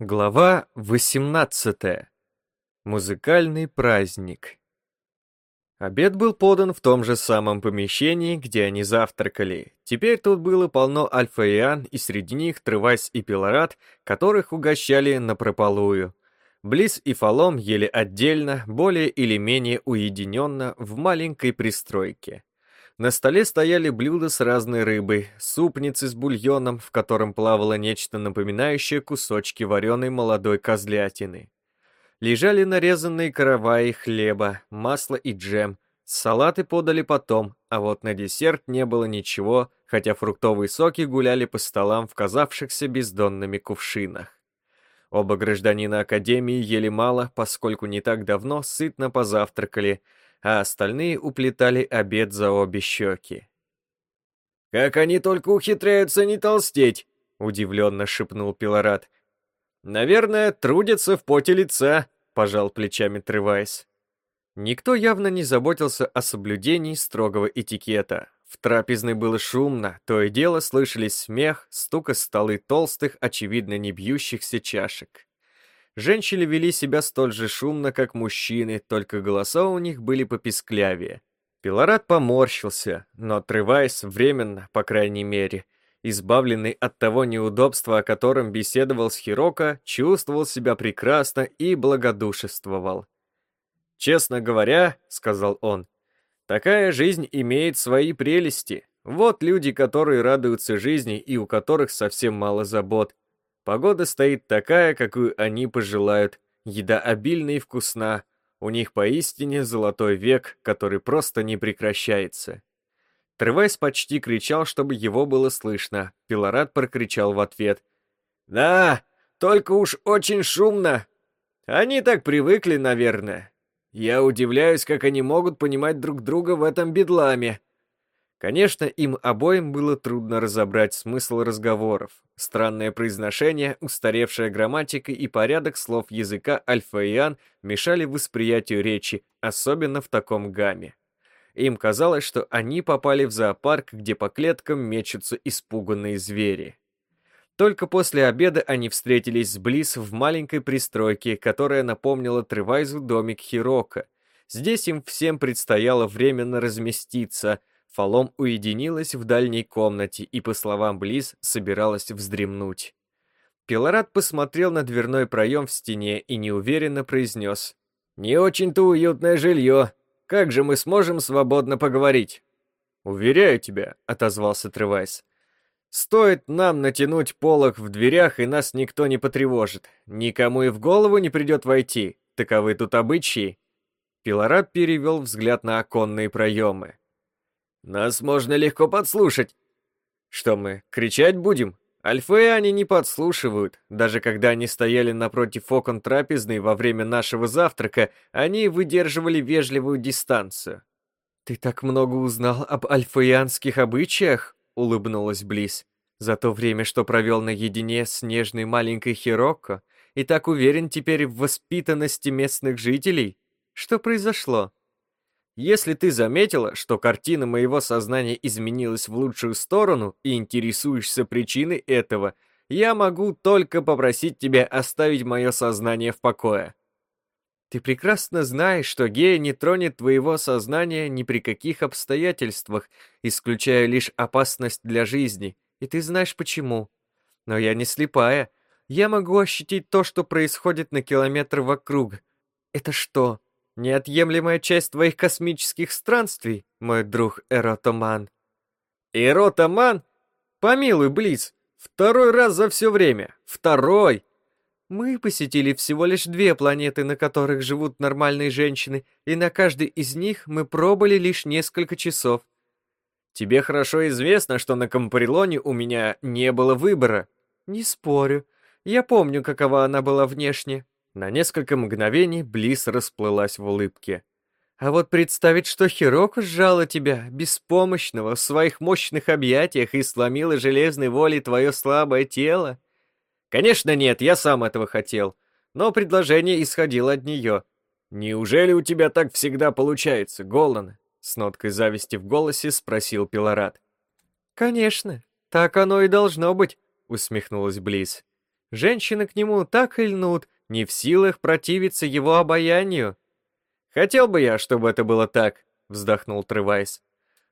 Глава 18. Музыкальный праздник. Обед был подан в том же самом помещении, где они завтракали. Теперь тут было полно альфа-иан, и среди них Трывайс и Пилорат, которых угощали напропалую. Близ и Фалом ели отдельно, более или менее уединенно, в маленькой пристройке. На столе стояли блюда с разной рыбой, супницы с бульоном, в котором плавало нечто напоминающее кусочки вареной молодой козлятины. Лежали нарезанные караваи хлеба, масло и джем. Салаты подали потом, а вот на десерт не было ничего, хотя фруктовые соки гуляли по столам в казавшихся бездонными кувшинах. Оба гражданина Академии ели мало, поскольку не так давно сытно позавтракали – а остальные уплетали обед за обе щеки. «Как они только ухитряются не толстеть!» — удивленно шепнул Пилорат. «Наверное, трудятся в поте лица», — пожал плечами Тревайс. Никто явно не заботился о соблюдении строгого этикета. В трапезной было шумно, то и дело слышались смех, стук из столы толстых, очевидно не бьющихся чашек. Женщины вели себя столь же шумно, как мужчины, только голоса у них были пописклявее. Пилорат поморщился, но отрываясь временно, по крайней мере, избавленный от того неудобства, о котором беседовал с Хироко, чувствовал себя прекрасно и благодушествовал. «Честно говоря», — сказал он, — «такая жизнь имеет свои прелести. Вот люди, которые радуются жизни и у которых совсем мало забот, Погода стоит такая, какую они пожелают. Еда обильна и вкусна. У них поистине золотой век, который просто не прекращается. Тревайс почти кричал, чтобы его было слышно. Пилорат прокричал в ответ. «Да, только уж очень шумно. Они так привыкли, наверное. Я удивляюсь, как они могут понимать друг друга в этом бедламе. Конечно, им обоим было трудно разобрать смысл разговоров. Странное произношение, устаревшая грамматика и порядок слов языка альфа-иан мешали восприятию речи, особенно в таком гамме. Им казалось, что они попали в зоопарк, где по клеткам мечутся испуганные звери. Только после обеда они встретились с Близ в маленькой пристройке, которая напомнила Тревайзу домик Хирока. Здесь им всем предстояло временно разместиться – Фалом уединилась в дальней комнате и, по словам Близ, собиралась вздремнуть. Пилорат посмотрел на дверной проем в стене и неуверенно произнес. «Не очень-то уютное жилье. Как же мы сможем свободно поговорить?» «Уверяю тебя», — отозвался Тревайс. «Стоит нам натянуть полог в дверях, и нас никто не потревожит. Никому и в голову не придет войти. Таковы тут обычаи». Пилорат перевел взгляд на оконные проемы. Нас можно легко подслушать. Что мы, кричать будем? Альфы они не подслушивают. Даже когда они стояли напротив окон трапезной во время нашего завтрака, они выдерживали вежливую дистанцию. «Ты так много узнал об альфаианских обычаях?» — улыбнулась Близ. «За то время, что провел наедине с нежной маленькой Хирокко, и так уверен теперь в воспитанности местных жителей? Что произошло?» Если ты заметила, что картина моего сознания изменилась в лучшую сторону и интересуешься причиной этого, я могу только попросить тебя оставить мое сознание в покое. Ты прекрасно знаешь, что гея не тронет твоего сознания ни при каких обстоятельствах, исключая лишь опасность для жизни, и ты знаешь почему. Но я не слепая. Я могу ощутить то, что происходит на километр вокруг. Это что, неотъемлемая часть твоих космических странствий, мой друг Эротоман. Эротоман? Помилуй, Близ, второй раз за все время. Второй! Мы посетили всего лишь две планеты, на которых живут нормальные женщины, и на каждой из них мы пробыли лишь несколько часов. Тебе хорошо известно, что на Кампарилоне у меня не было выбора. Не спорю. Я помню, какова она была внешне. На несколько мгновений Близ расплылась в улыбке. А вот представить, что Хироку сжала тебя, беспомощного, в своих мощных объятиях и сломила железной волей твое слабое тело? Конечно нет, я сам этого хотел, но предложение исходило от нее. «Неужели у тебя так всегда получается, Голан?» С ноткой зависти в голосе спросил Пилорат. «Конечно, так оно и должно быть», усмехнулась Близ. Женщины к нему так и льнут, не в силах противиться его обаянию. «Хотел бы я, чтобы это было так», — вздохнул Тревайс.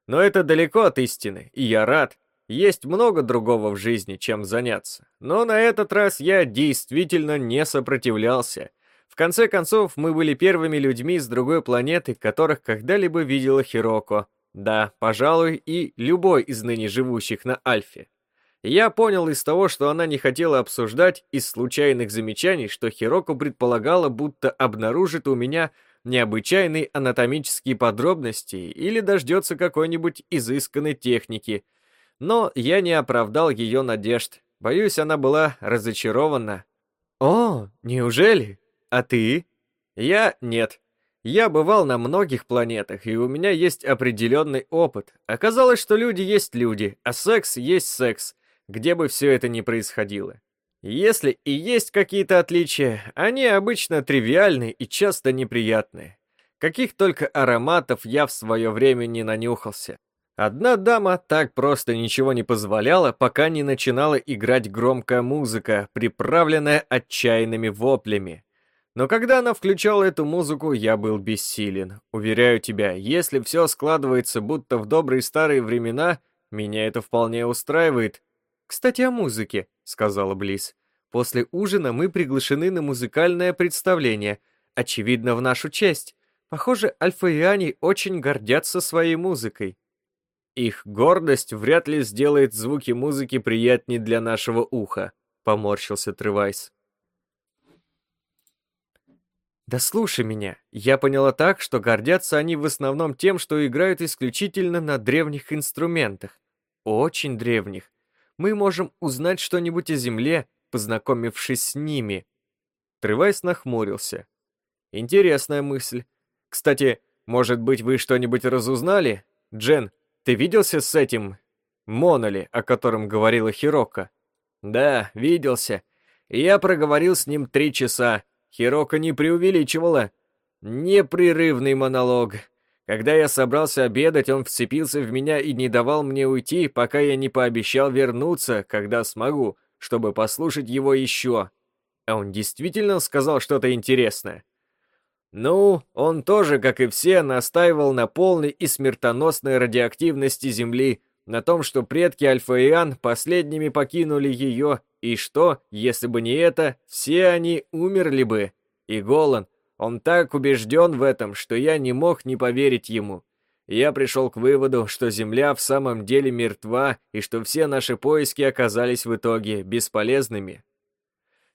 «Но это далеко от истины, и я рад. Есть много другого в жизни, чем заняться. Но на этот раз я действительно не сопротивлялся. В конце концов, мы были первыми людьми с другой планеты, которых когда-либо видела Хироко. Да, пожалуй, и любой из ныне живущих на Альфе. Я понял из того, что она не хотела обсуждать, из случайных замечаний, что Хироко предполагала, будто обнаружит у меня необычайные анатомические подробности или дождется какой-нибудь изысканной техники. Но я не оправдал ее надежд. Боюсь, она была разочарована. «О, неужели? А ты?» «Я нет. Я бывал на многих планетах, и у меня есть определенный опыт. Оказалось, что люди есть люди, а секс есть секс, где бы все это ни происходило. Если и есть какие-то отличия, они обычно тривиальны и часто неприятные. Каких только ароматов я в свое время не нанюхался. Одна дама так просто ничего не позволяла, пока не начинала играть громкая музыка, приправленная отчаянными воплями. Но когда она включала эту музыку, я был бессилен. Уверяю тебя, если все складывается будто в добрые старые времена, меня это вполне устраивает. «Кстати, о музыке», — сказала Близ. «После ужина мы приглашены на музыкальное представление, очевидно, в нашу честь. Похоже, альфаиане очень гордятся своей музыкой». «Их гордость вряд ли сделает звуки музыки приятнее для нашего уха», — поморщился Тревайс. Да слушай меня, я поняла так, что гордятся они в основном тем, что играют исключительно на древних инструментах. Очень древних. Мы можем узнать что-нибудь о Земле, познакомившись с ними. Тревайс нахмурился. Интересная мысль. Кстати, может быть, вы что-нибудь разузнали? Джен, ты виделся с этим Моноли, о котором говорила Хирока? Да, виделся. я проговорил с ним три часа. Хирока не преувеличивала. Непрерывный монолог. Когда я собрался обедать, он вцепился в меня и не давал мне уйти, пока я не пообещал вернуться, когда смогу, чтобы послушать его еще. А он действительно сказал что-то интересное. Ну, он тоже, как и все, настаивал на полной и смертоносной радиоактивности Земли, на том, что предки Альфа-Иан последними покинули ее, и что, если бы не это, все они умерли бы. И Голан, он так убежден в этом, что я не мог не поверить ему. Я пришел к выводу, что Земля в самом деле мертва, и что все наши поиски оказались в итоге бесполезными.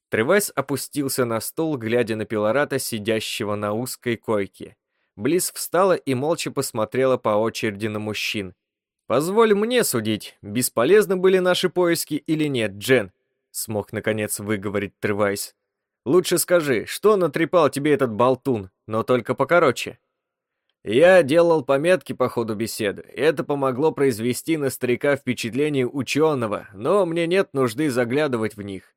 Тревес опустился на стул, глядя на Пилората, сидящего на узкой койке. Близ встала и молча посмотрела по очереди на мужчин, «Позволь мне судить, бесполезны были наши поиски или нет, Джен», смог наконец выговорить Тревайс. «Лучше скажи, что натрепал тебе этот болтун, но только покороче». Я делал пометки по ходу беседы. Это помогло произвести на старика впечатление ученого, но мне нет нужды заглядывать в них.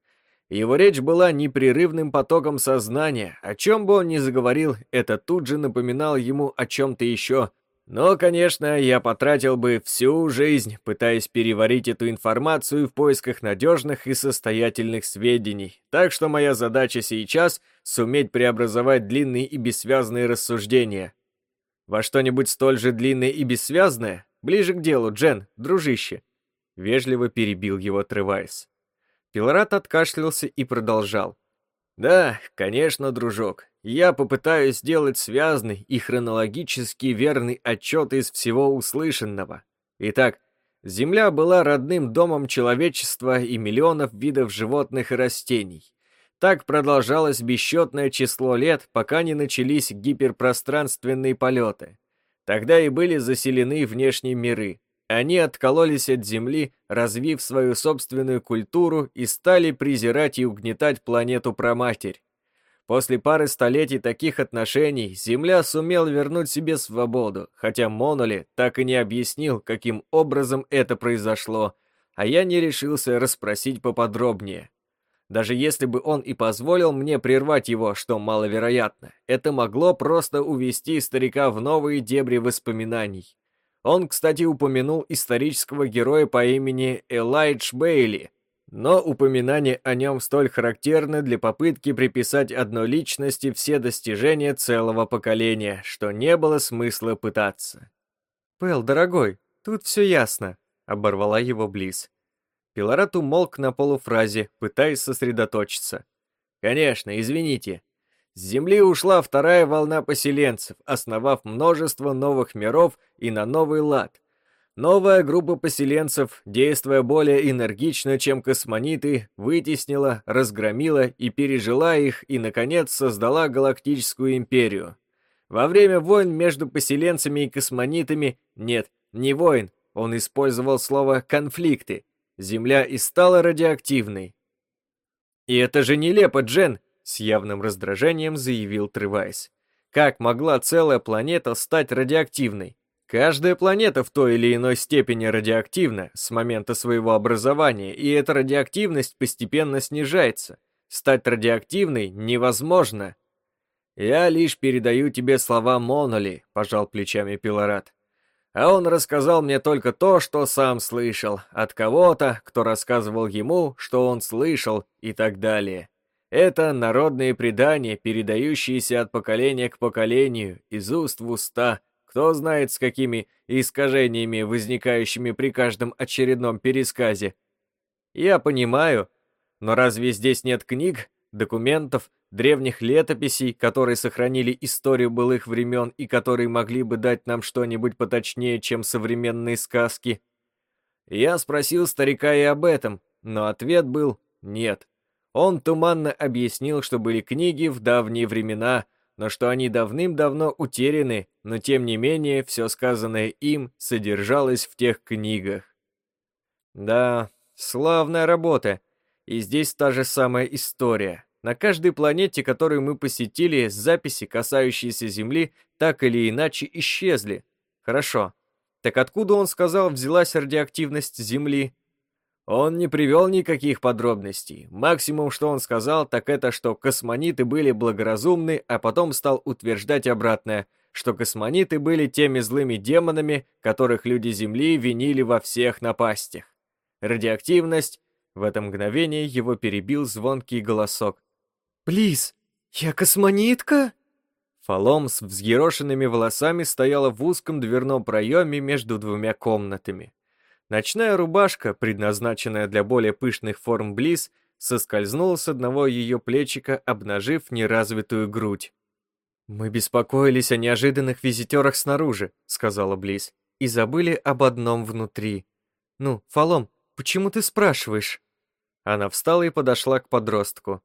Его речь была непрерывным потоком сознания. О чем бы он ни заговорил, это тут же напоминал ему о чем-то еще, но, конечно, я потратил бы всю жизнь, пытаясь переварить эту информацию в поисках надежных и состоятельных сведений. Так что моя задача сейчас — суметь преобразовать длинные и бессвязные рассуждения. Во что-нибудь столь же длинное и бессвязное? Ближе к делу, Джен, дружище. Вежливо перебил его Тревайс. Пилорат откашлялся и продолжал. «Да, конечно, дружок. Я попытаюсь сделать связный и хронологически верный отчет из всего услышанного. Итак, Земля была родным домом человечества и миллионов видов животных и растений. Так продолжалось бесчетное число лет, пока не начались гиперпространственные полеты. Тогда и были заселены внешние миры. Они откололись от Земли, развив свою собственную культуру и стали презирать и угнетать планету-проматерь. После пары столетий таких отношений Земля сумел вернуть себе свободу, хотя Моноли так и не объяснил, каким образом это произошло, а я не решился расспросить поподробнее. Даже если бы он и позволил мне прервать его, что маловероятно, это могло просто увести старика в новые дебри воспоминаний. Он, кстати, упомянул исторического героя по имени Элайдж Бейли. Но упоминание о нем столь характерно для попытки приписать одной личности все достижения целого поколения, что не было смысла пытаться. «Пэл, дорогой, тут все ясно», — оборвала его Близ. Пилорат умолк на полуфразе, пытаясь сосредоточиться. «Конечно, извините. С Земли ушла вторая волна поселенцев, основав множество новых миров и на новый лад. Новая группа поселенцев, действуя более энергично, чем космониты, вытеснила, разгромила и пережила их и, наконец, создала Галактическую империю. Во время войн между поселенцами и космонитами, нет, не войн, он использовал слово «конфликты», Земля и стала радиоактивной. «И это же нелепо, Джен!» — с явным раздражением заявил Тревайс. «Как могла целая планета стать радиоактивной? Каждая планета в той или иной степени радиоактивна с момента своего образования, и эта радиоактивность постепенно снижается. Стать радиоактивной невозможно. «Я лишь передаю тебе слова Моноли», — пожал плечами Пилорат. «А он рассказал мне только то, что сам слышал, от кого-то, кто рассказывал ему, что он слышал, и так далее. Это народные предания, передающиеся от поколения к поколению, из уст в уста, кто знает, с какими искажениями, возникающими при каждом очередном пересказе. Я понимаю, но разве здесь нет книг, документов, древних летописей, которые сохранили историю былых времен и которые могли бы дать нам что-нибудь поточнее, чем современные сказки? Я спросил старика и об этом, но ответ был «нет». Он туманно объяснил, что были книги в давние времена, но что они давным-давно утеряны, но тем не менее все сказанное им содержалось в тех книгах. Да, славная работа. И здесь та же самая история. На каждой планете, которую мы посетили, записи, касающиеся Земли, так или иначе исчезли. Хорошо. Так откуда он сказал, взялась радиоактивность Земли? Он не привел никаких подробностей. Максимум, что он сказал, так это, что космониты были благоразумны, а потом стал утверждать обратное, что космониты были теми злыми демонами, которых люди Земли винили во всех напастях. Радиоактивность... В это мгновение его перебил звонкий голосок. «Плиз, я космонитка?» Фалом с взъерошенными волосами стояла в узком дверном проеме между двумя комнатами. Ночная рубашка, предназначенная для более пышных форм Близ, соскользнула с одного ее плечика, обнажив неразвитую грудь. «Мы беспокоились о неожиданных визитерах снаружи», — сказала Близ, «и забыли об одном внутри. Ну, Фалом, почему ты спрашиваешь?» Она встала и подошла к подростку.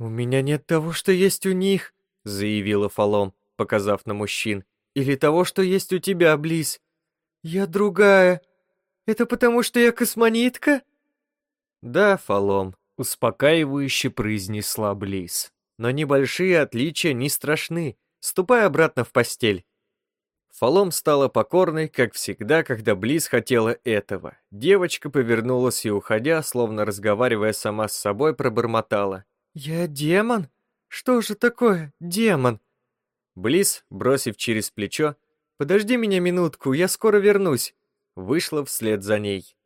«У меня нет того, что есть у них», — заявила Фалом, показав на мужчин. «Или того, что есть у тебя, Близ. Я другая», это потому, что я космонитка?» «Да, Фалом», — успокаивающе произнесла Близ. «Но небольшие отличия не страшны. Ступай обратно в постель». Фалом стала покорной, как всегда, когда Близ хотела этого. Девочка повернулась и, уходя, словно разговаривая сама с собой, пробормотала. «Я демон? Что же такое демон?» Близ, бросив через плечо, «Подожди меня минутку, я скоро вернусь вышла вслед за ней.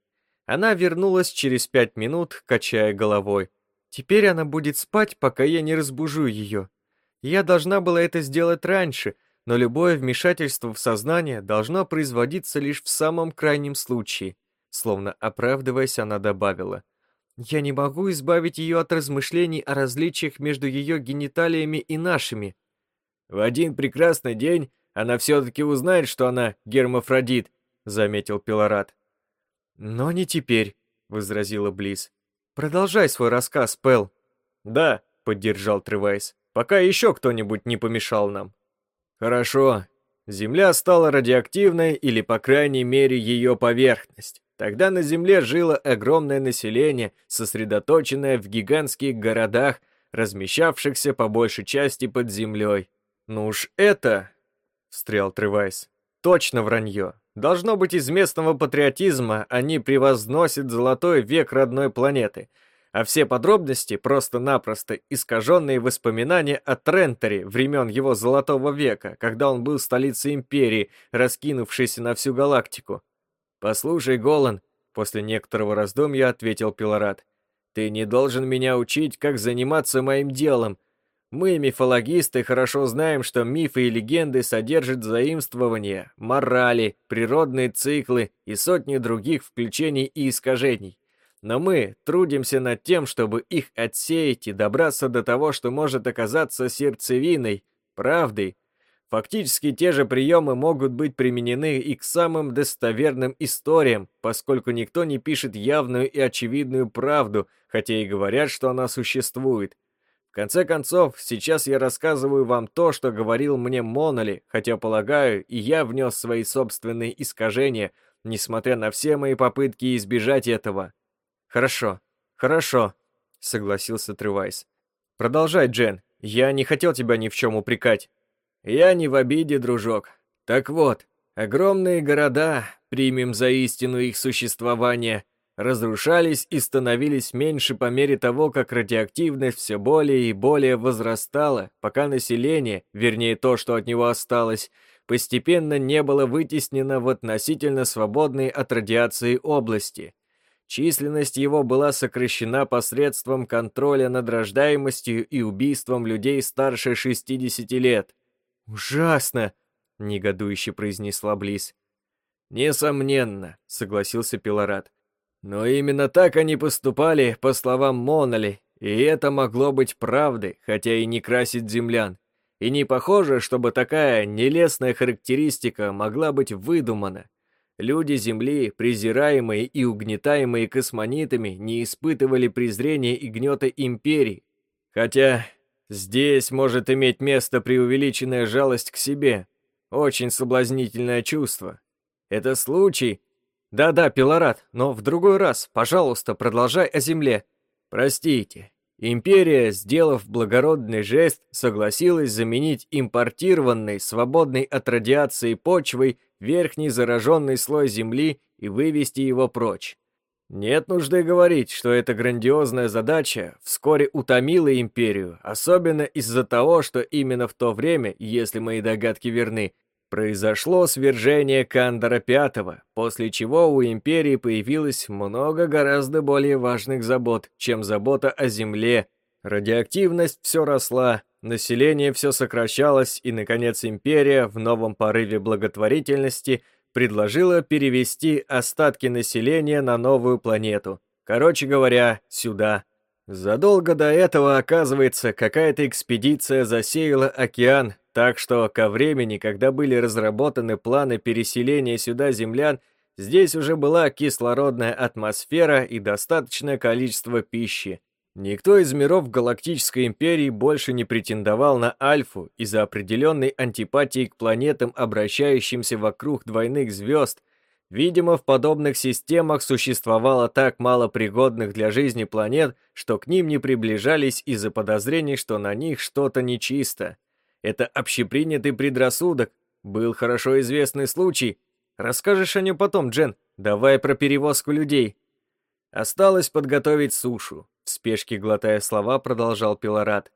Она вернулась через пять минут, качая головой. Теперь она будет спать, пока я не разбужу ее. Я должна была это сделать раньше, но любое вмешательство в сознание должно производиться лишь в самом крайнем случае. Словно оправдываясь, она добавила. Я не могу избавить ее от размышлений о различиях между ее гениталиями и нашими. В один прекрасный день она все-таки узнает, что она гермафродит, заметил Пилорат. «Но не теперь», — возразила Близ. «Продолжай свой рассказ, Пэл». «Да», — поддержал Тревайс, «пока еще кто-нибудь не помешал нам». «Хорошо. Земля стала радиоактивной, или, по крайней мере, ее поверхность. Тогда на Земле жило огромное население, сосредоточенное в гигантских городах, размещавшихся по большей части под землей. «Ну уж это...» — встрял Тревайс. «Точно вранье. Должно быть, из местного патриотизма они превозносят золотой век родной планеты, а все подробности просто-напросто искаженные воспоминания о Тренторе времен его золотого века, когда он был столицей империи, раскинувшейся на всю галактику. «Послушай, Голан», — после некоторого раздумья ответил Пилорат, Ты не должен меня учить, как заниматься моим делом. Мы, мифологисты, хорошо знаем, что мифы и легенды содержат заимствования, морали, природные циклы и сотни других включений и искажений. Но мы трудимся над тем, чтобы их отсеять и добраться до того, что может оказаться сердцевиной, правдой. Фактически те же приемы могут быть применены и к самым достоверным историям, поскольку никто не пишет явную и очевидную правду, хотя и говорят, что она существует конце концов, сейчас я рассказываю вам то, что говорил мне Моноли, хотя, полагаю, и я внес свои собственные искажения, несмотря на все мои попытки избежать этого. Хорошо, хорошо, согласился Тревайс. Продолжай, Джен. Я не хотел тебя ни в чем упрекать. Я не в обиде, дружок. Так вот, огромные города, примем за истину их существование — разрушались и становились меньше по мере того, как радиоактивность все более и более возрастала, пока население, вернее то, что от него осталось, постепенно не было вытеснено в относительно свободные от радиации области. Численность его была сокращена посредством контроля над рождаемостью и убийством людей старше 60 лет. «Ужасно!» — негодующе произнесла Близ. «Несомненно», — согласился Пилорат. Но именно так они поступали, по словам Моноли, и это могло быть правдой, хотя и не красит землян. И не похоже, чтобы такая нелестная характеристика могла быть выдумана. Люди Земли, презираемые и угнетаемые космонитами, не испытывали презрения и гнета империи. Хотя здесь может иметь место преувеличенная жалость к себе. Очень соблазнительное чувство. Это случай, «Да-да, Пилорат, но в другой раз, пожалуйста, продолжай о земле». «Простите, Империя, сделав благородный жест, согласилась заменить импортированный, свободный от радиации почвой, верхний зараженный слой Земли и вывести его прочь. Нет нужды говорить, что эта грандиозная задача вскоре утомила Империю, особенно из-за того, что именно в то время, если мои догадки верны, Произошло свержение Кандора V, после чего у империи появилось много гораздо более важных забот, чем забота о земле. Радиоактивность все росла, население все сокращалось, и, наконец, империя в новом порыве благотворительности предложила перевести остатки населения на новую планету. Короче говоря, сюда. Задолго до этого, оказывается, какая-то экспедиция засеяла океан, так что ко времени, когда были разработаны планы переселения сюда землян, здесь уже была кислородная атмосфера и достаточное количество пищи. Никто из миров Галактической Империи больше не претендовал на Альфу из-за определенной антипатии к планетам, обращающимся вокруг двойных звезд. Видимо, в подобных системах существовало так мало пригодных для жизни планет, что к ним не приближались из-за подозрений, что на них что-то нечисто. Это общепринятый предрассудок. Был хорошо известный случай. Расскажешь о нем потом, Джен. Давай про перевозку людей. Осталось подготовить сушу. В спешке глотая слова, продолжал Пилорат.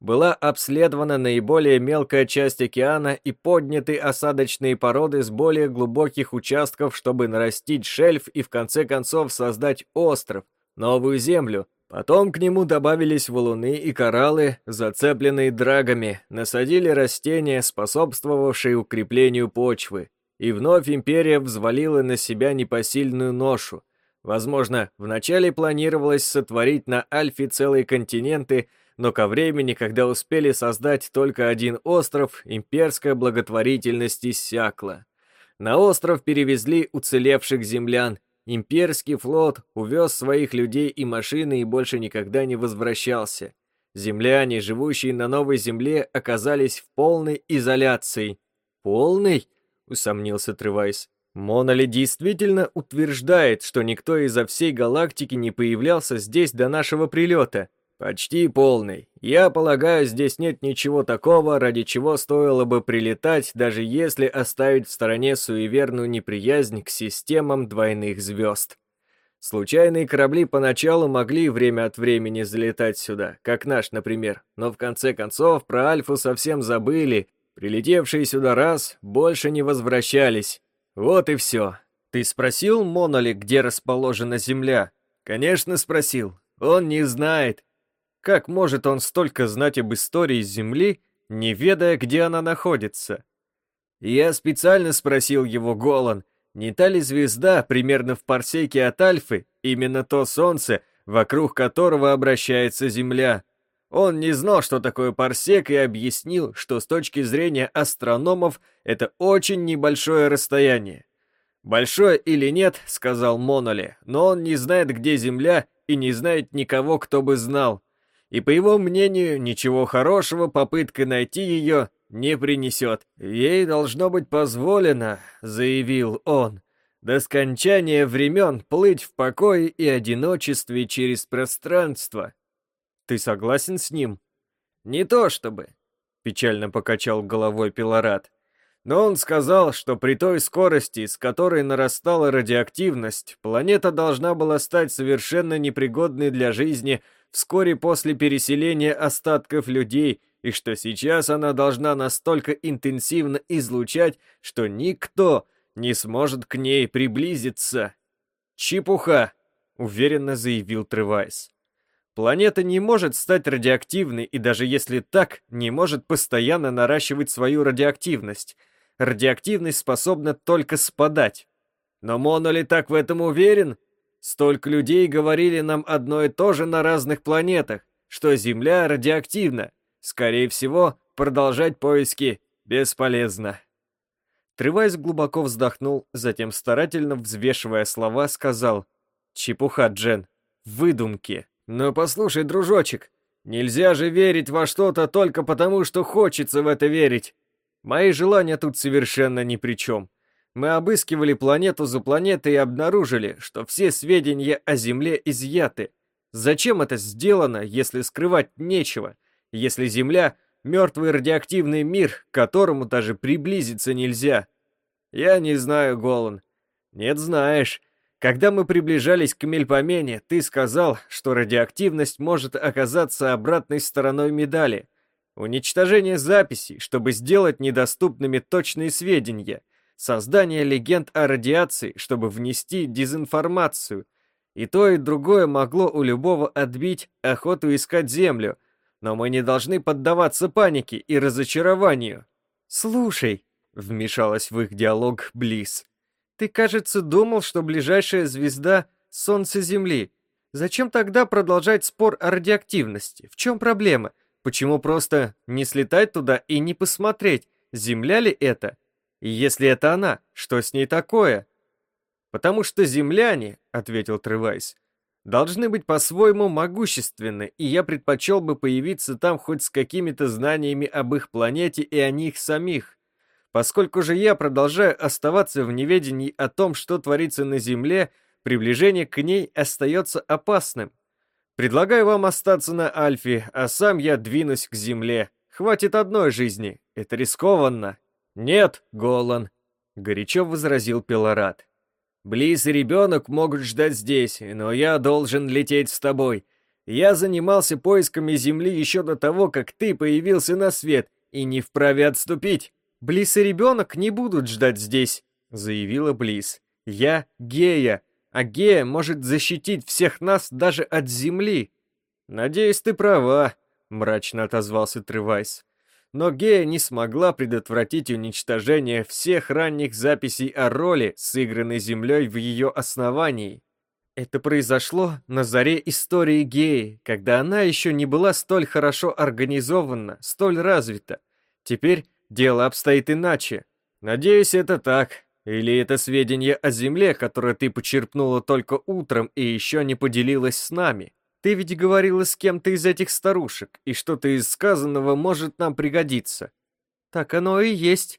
Была обследована наиболее мелкая часть океана и подняты осадочные породы с более глубоких участков, чтобы нарастить шельф и в конце концов создать остров, новую землю, Потом к нему добавились валуны и кораллы, зацепленные драгами, насадили растения, способствовавшие укреплению почвы. И вновь империя взвалила на себя непосильную ношу. Возможно, вначале планировалось сотворить на Альфе целые континенты, но ко времени, когда успели создать только один остров, имперская благотворительность иссякла. На остров перевезли уцелевших землян, Имперский флот увез своих людей и машины и больше никогда не возвращался. Земляне, живущие на новой земле, оказались в полной изоляции. «Полной?» — усомнился Тревайс. «Моноли действительно утверждает, что никто изо всей галактики не появлялся здесь до нашего прилета. «Почти полный. Я полагаю, здесь нет ничего такого, ради чего стоило бы прилетать, даже если оставить в стороне суеверную неприязнь к системам двойных звезд. Случайные корабли поначалу могли время от времени залетать сюда, как наш, например, но в конце концов про Альфу совсем забыли, прилетевшие сюда раз больше не возвращались. Вот и все. Ты спросил Моноли, где расположена Земля? Конечно, спросил. Он не знает. Как может он столько знать об истории Земли, не ведая, где она находится? Я специально спросил его Голан, не та ли звезда, примерно в парсеке от Альфы, именно то Солнце, вокруг которого обращается Земля? Он не знал, что такое парсек, и объяснил, что с точки зрения астрономов это очень небольшое расстояние. «Большое или нет», — сказал Моноли, но он не знает, где Земля, и не знает никого, кто бы знал. И по его мнению, ничего хорошего попытка найти ее не принесет. Ей должно быть позволено, заявил он, до скончания времен плыть в покое и одиночестве через пространство. Ты согласен с ним? Не то чтобы, печально покачал головой Пилорат. Но он сказал, что при той скорости, с которой нарастала радиоактивность, планета должна была стать совершенно непригодной для жизни вскоре после переселения остатков людей, и что сейчас она должна настолько интенсивно излучать, что никто не сможет к ней приблизиться. «Чепуха!» — уверенно заявил Тревайс. Планета не может стать радиоактивной, и даже если так, не может постоянно наращивать свою радиоактивность — радиоактивность способна только спадать. Но Моно ли так в этом уверен? Столько людей говорили нам одно и то же на разных планетах, что Земля радиоактивна. Скорее всего, продолжать поиски бесполезно. Тревайс глубоко вздохнул, затем старательно взвешивая слова, сказал «Чепуха, Джен, выдумки». «Но послушай, дружочек, нельзя же верить во что-то только потому, что хочется в это верить. Мои желания тут совершенно ни при чем. Мы обыскивали планету за планетой и обнаружили, что все сведения о Земле изъяты. Зачем это сделано, если скрывать нечего? Если Земля — мертвый радиоактивный мир, к которому даже приблизиться нельзя? Я не знаю, Голан. Нет, знаешь. Когда мы приближались к Мельпомене, ты сказал, что радиоактивность может оказаться обратной стороной медали — Уничтожение записей, чтобы сделать недоступными точные сведения. Создание легенд о радиации, чтобы внести дезинформацию. И то, и другое могло у любого отбить охоту искать Землю. Но мы не должны поддаваться панике и разочарованию. «Слушай», — вмешалась в их диалог Близ, «ты, кажется, думал, что ближайшая звезда — Солнце Земли. Зачем тогда продолжать спор о радиоактивности? В чем проблема?» Почему просто не слетать туда и не посмотреть, Земля ли это? И если это она, что с ней такое? Потому что земляне, ответил Тревайс, должны быть по-своему могущественны, и я предпочел бы появиться там хоть с какими-то знаниями об их планете и о них самих. Поскольку же я продолжаю оставаться в неведении о том, что творится на Земле, приближение к ней остается опасным. Предлагаю вам остаться на Альфе, а сам я двинусь к земле. Хватит одной жизни, это рискованно. Нет, Голан, горячо возразил Пилорат. Близ и ребенок могут ждать здесь, но я должен лететь с тобой. Я занимался поисками земли еще до того, как ты появился на свет, и не вправе отступить. Близ и ребенок не будут ждать здесь, заявила Близ. Я гея, а Гея может защитить всех нас даже от земли. Надеюсь, ты права, мрачно отозвался Тревайс. Но Гея не смогла предотвратить уничтожение всех ранних записей о роли, сыгранной Землей в ее основании. Это произошло на заре истории Геи, когда она еще не была столь хорошо организована, столь развита. Теперь дело обстоит иначе. Надеюсь, это так, или это сведения о Земле, которые ты почерпнула только утром и еще не поделилась с нами? Ты ведь говорила с кем-то из этих старушек, и что-то из сказанного может нам пригодиться. Так оно и есть.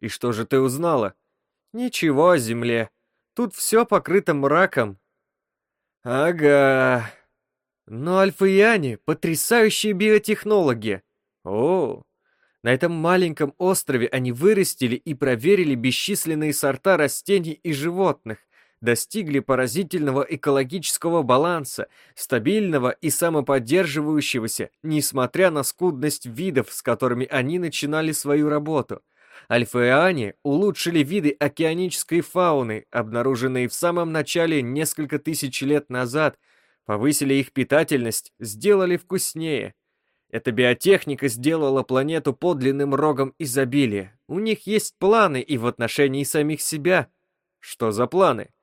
И что же ты узнала? Ничего о Земле. Тут все покрыто мраком. Ага. Но альфаяне — потрясающие биотехнологи. О, на этом маленьком острове они вырастили и проверили бесчисленные сорта растений и животных, достигли поразительного экологического баланса, стабильного и самоподдерживающегося, несмотря на скудность видов, с которыми они начинали свою работу. Альфаиане улучшили виды океанической фауны, обнаруженные в самом начале несколько тысяч лет назад, повысили их питательность, сделали вкуснее. Эта биотехника сделала планету подлинным рогом изобилия. У них есть планы и в отношении самих себя. Что за планы?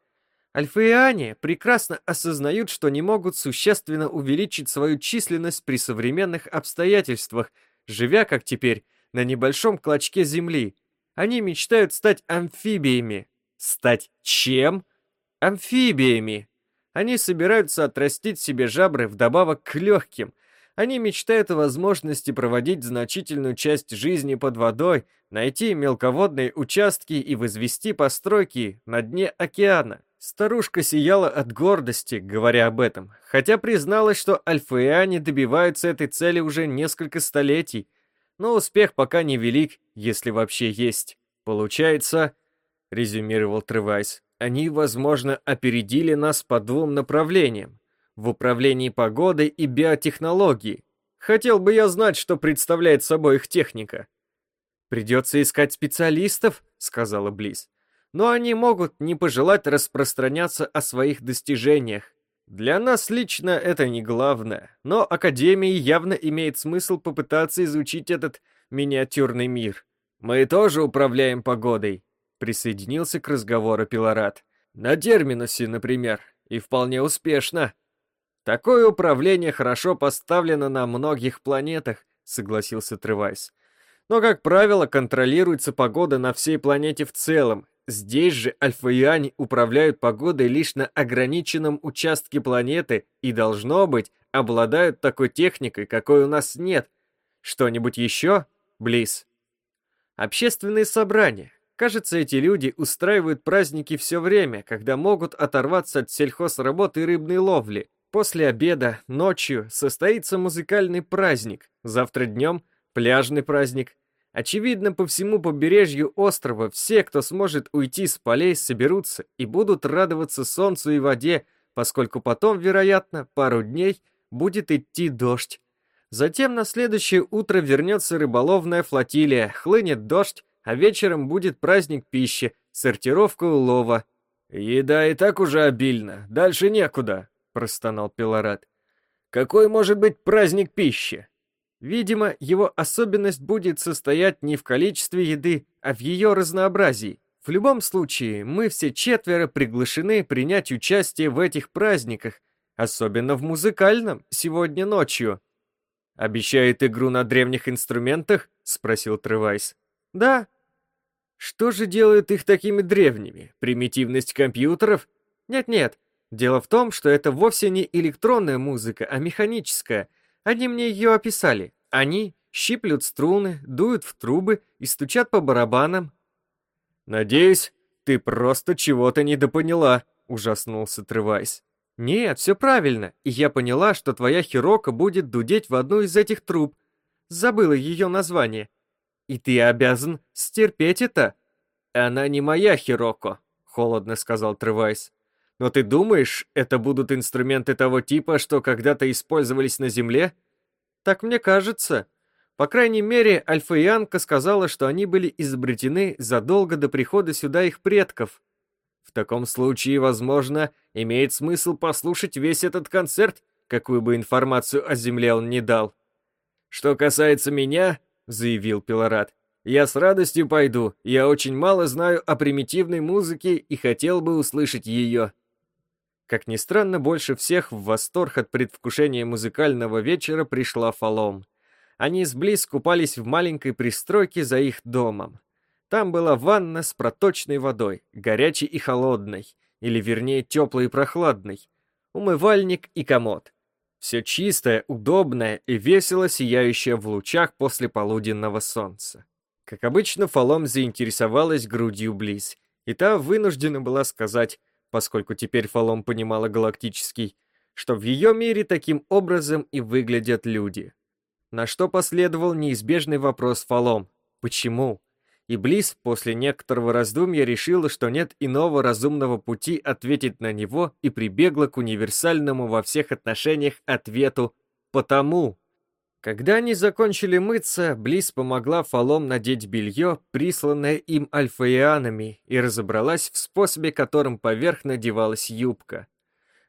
Альфаиане прекрасно осознают, что не могут существенно увеличить свою численность при современных обстоятельствах, живя, как теперь, на небольшом клочке земли. Они мечтают стать амфибиями. Стать чем? Амфибиями. Они собираются отрастить себе жабры вдобавок к легким. Они мечтают о возможности проводить значительную часть жизни под водой, найти мелководные участки и возвести постройки на дне океана. Старушка сияла от гордости, говоря об этом, хотя призналась, что альфаиане добиваются этой цели уже несколько столетий, но успех пока не велик, если вообще есть. Получается, резюмировал Тревайс, они, возможно, опередили нас по двум направлениям в управлении погодой и биотехнологии. Хотел бы я знать, что представляет собой их техника. Придется искать специалистов, сказала Близ но они могут не пожелать распространяться о своих достижениях. Для нас лично это не главное, но Академии явно имеет смысл попытаться изучить этот миниатюрный мир. Мы тоже управляем погодой, присоединился к разговору Пилорат. На Терминусе, например, и вполне успешно. Такое управление хорошо поставлено на многих планетах, согласился Тревайс. Но, как правило, контролируется погода на всей планете в целом, Здесь же альфаиане управляют погодой лишь на ограниченном участке планеты и, должно быть, обладают такой техникой, какой у нас нет. Что-нибудь еще, Близ? Общественные собрания. Кажется, эти люди устраивают праздники все время, когда могут оторваться от сельхозработы и рыбной ловли. После обеда, ночью состоится музыкальный праздник, завтра днем пляжный праздник, Очевидно, по всему побережью острова все, кто сможет уйти с полей, соберутся и будут радоваться солнцу и воде, поскольку потом, вероятно, пару дней будет идти дождь. Затем на следующее утро вернется рыболовная флотилия, хлынет дождь, а вечером будет праздник пищи, сортировка улова. «Еда и так уже обильно, дальше некуда», — простонал Пилорат. «Какой может быть праздник пищи?» Видимо, его особенность будет состоять не в количестве еды, а в ее разнообразии. В любом случае, мы все четверо приглашены принять участие в этих праздниках, особенно в музыкальном, сегодня ночью. «Обещает игру на древних инструментах?» — спросил Тревайс. «Да». «Что же делает их такими древними? Примитивность компьютеров?» «Нет-нет. Дело в том, что это вовсе не электронная музыка, а механическая — они мне ее описали. Они щиплют струны, дуют в трубы и стучат по барабанам. «Надеюсь, ты просто чего-то недопоняла», — ужаснулся Тревайс. «Нет, все правильно, и я поняла, что твоя Хирока будет дудеть в одну из этих труб. Забыла ее название. И ты обязан стерпеть это». «Она не моя Хироко», — холодно сказал Тревайс. Но ты думаешь, это будут инструменты того типа, что когда-то использовались на Земле? Так мне кажется. По крайней мере, Альфаянка сказала, что они были изобретены задолго до прихода сюда их предков. В таком случае, возможно, имеет смысл послушать весь этот концерт, какую бы информацию о Земле он не дал. «Что касается меня», — заявил Пилорат, — «я с радостью пойду. Я очень мало знаю о примитивной музыке и хотел бы услышать ее». Как ни странно, больше всех в восторг от предвкушения музыкального вечера пришла Фалом. Они с купались в маленькой пристройке за их домом. Там была ванна с проточной водой, горячей и холодной, или вернее теплой и прохладной, умывальник и комод. Все чистое, удобное и весело сияющее в лучах после полуденного солнца. Как обычно, Фалом заинтересовалась грудью Близ, и та вынуждена была сказать поскольку теперь Фалом понимала галактический, что в ее мире таким образом и выглядят люди. На что последовал неизбежный вопрос Фалом «Почему?». И Близ после некоторого раздумья решила, что нет иного разумного пути ответить на него и прибегла к универсальному во всех отношениях ответу «потому». Когда они закончили мыться, Близ помогла Фалом надеть белье, присланное им альфаианами, и разобралась в способе, которым поверх надевалась юбка.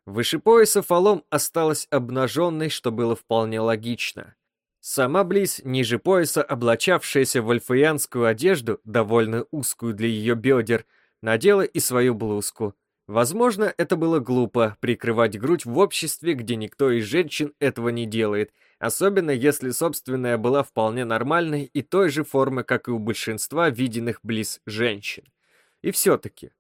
Выше пояса фалом осталась обнаженной, что было вполне логично. Сама Близ, ниже пояса, облачавшаяся в альфаянскую одежду, довольно узкую для ее бедер, надела и свою блузку. Возможно, это было глупо, прикрывать грудь в обществе, где никто из женщин этого не делает, особенно если собственная была вполне нормальной и той же формы, как и у большинства виденных Близ женщин. И все-таки,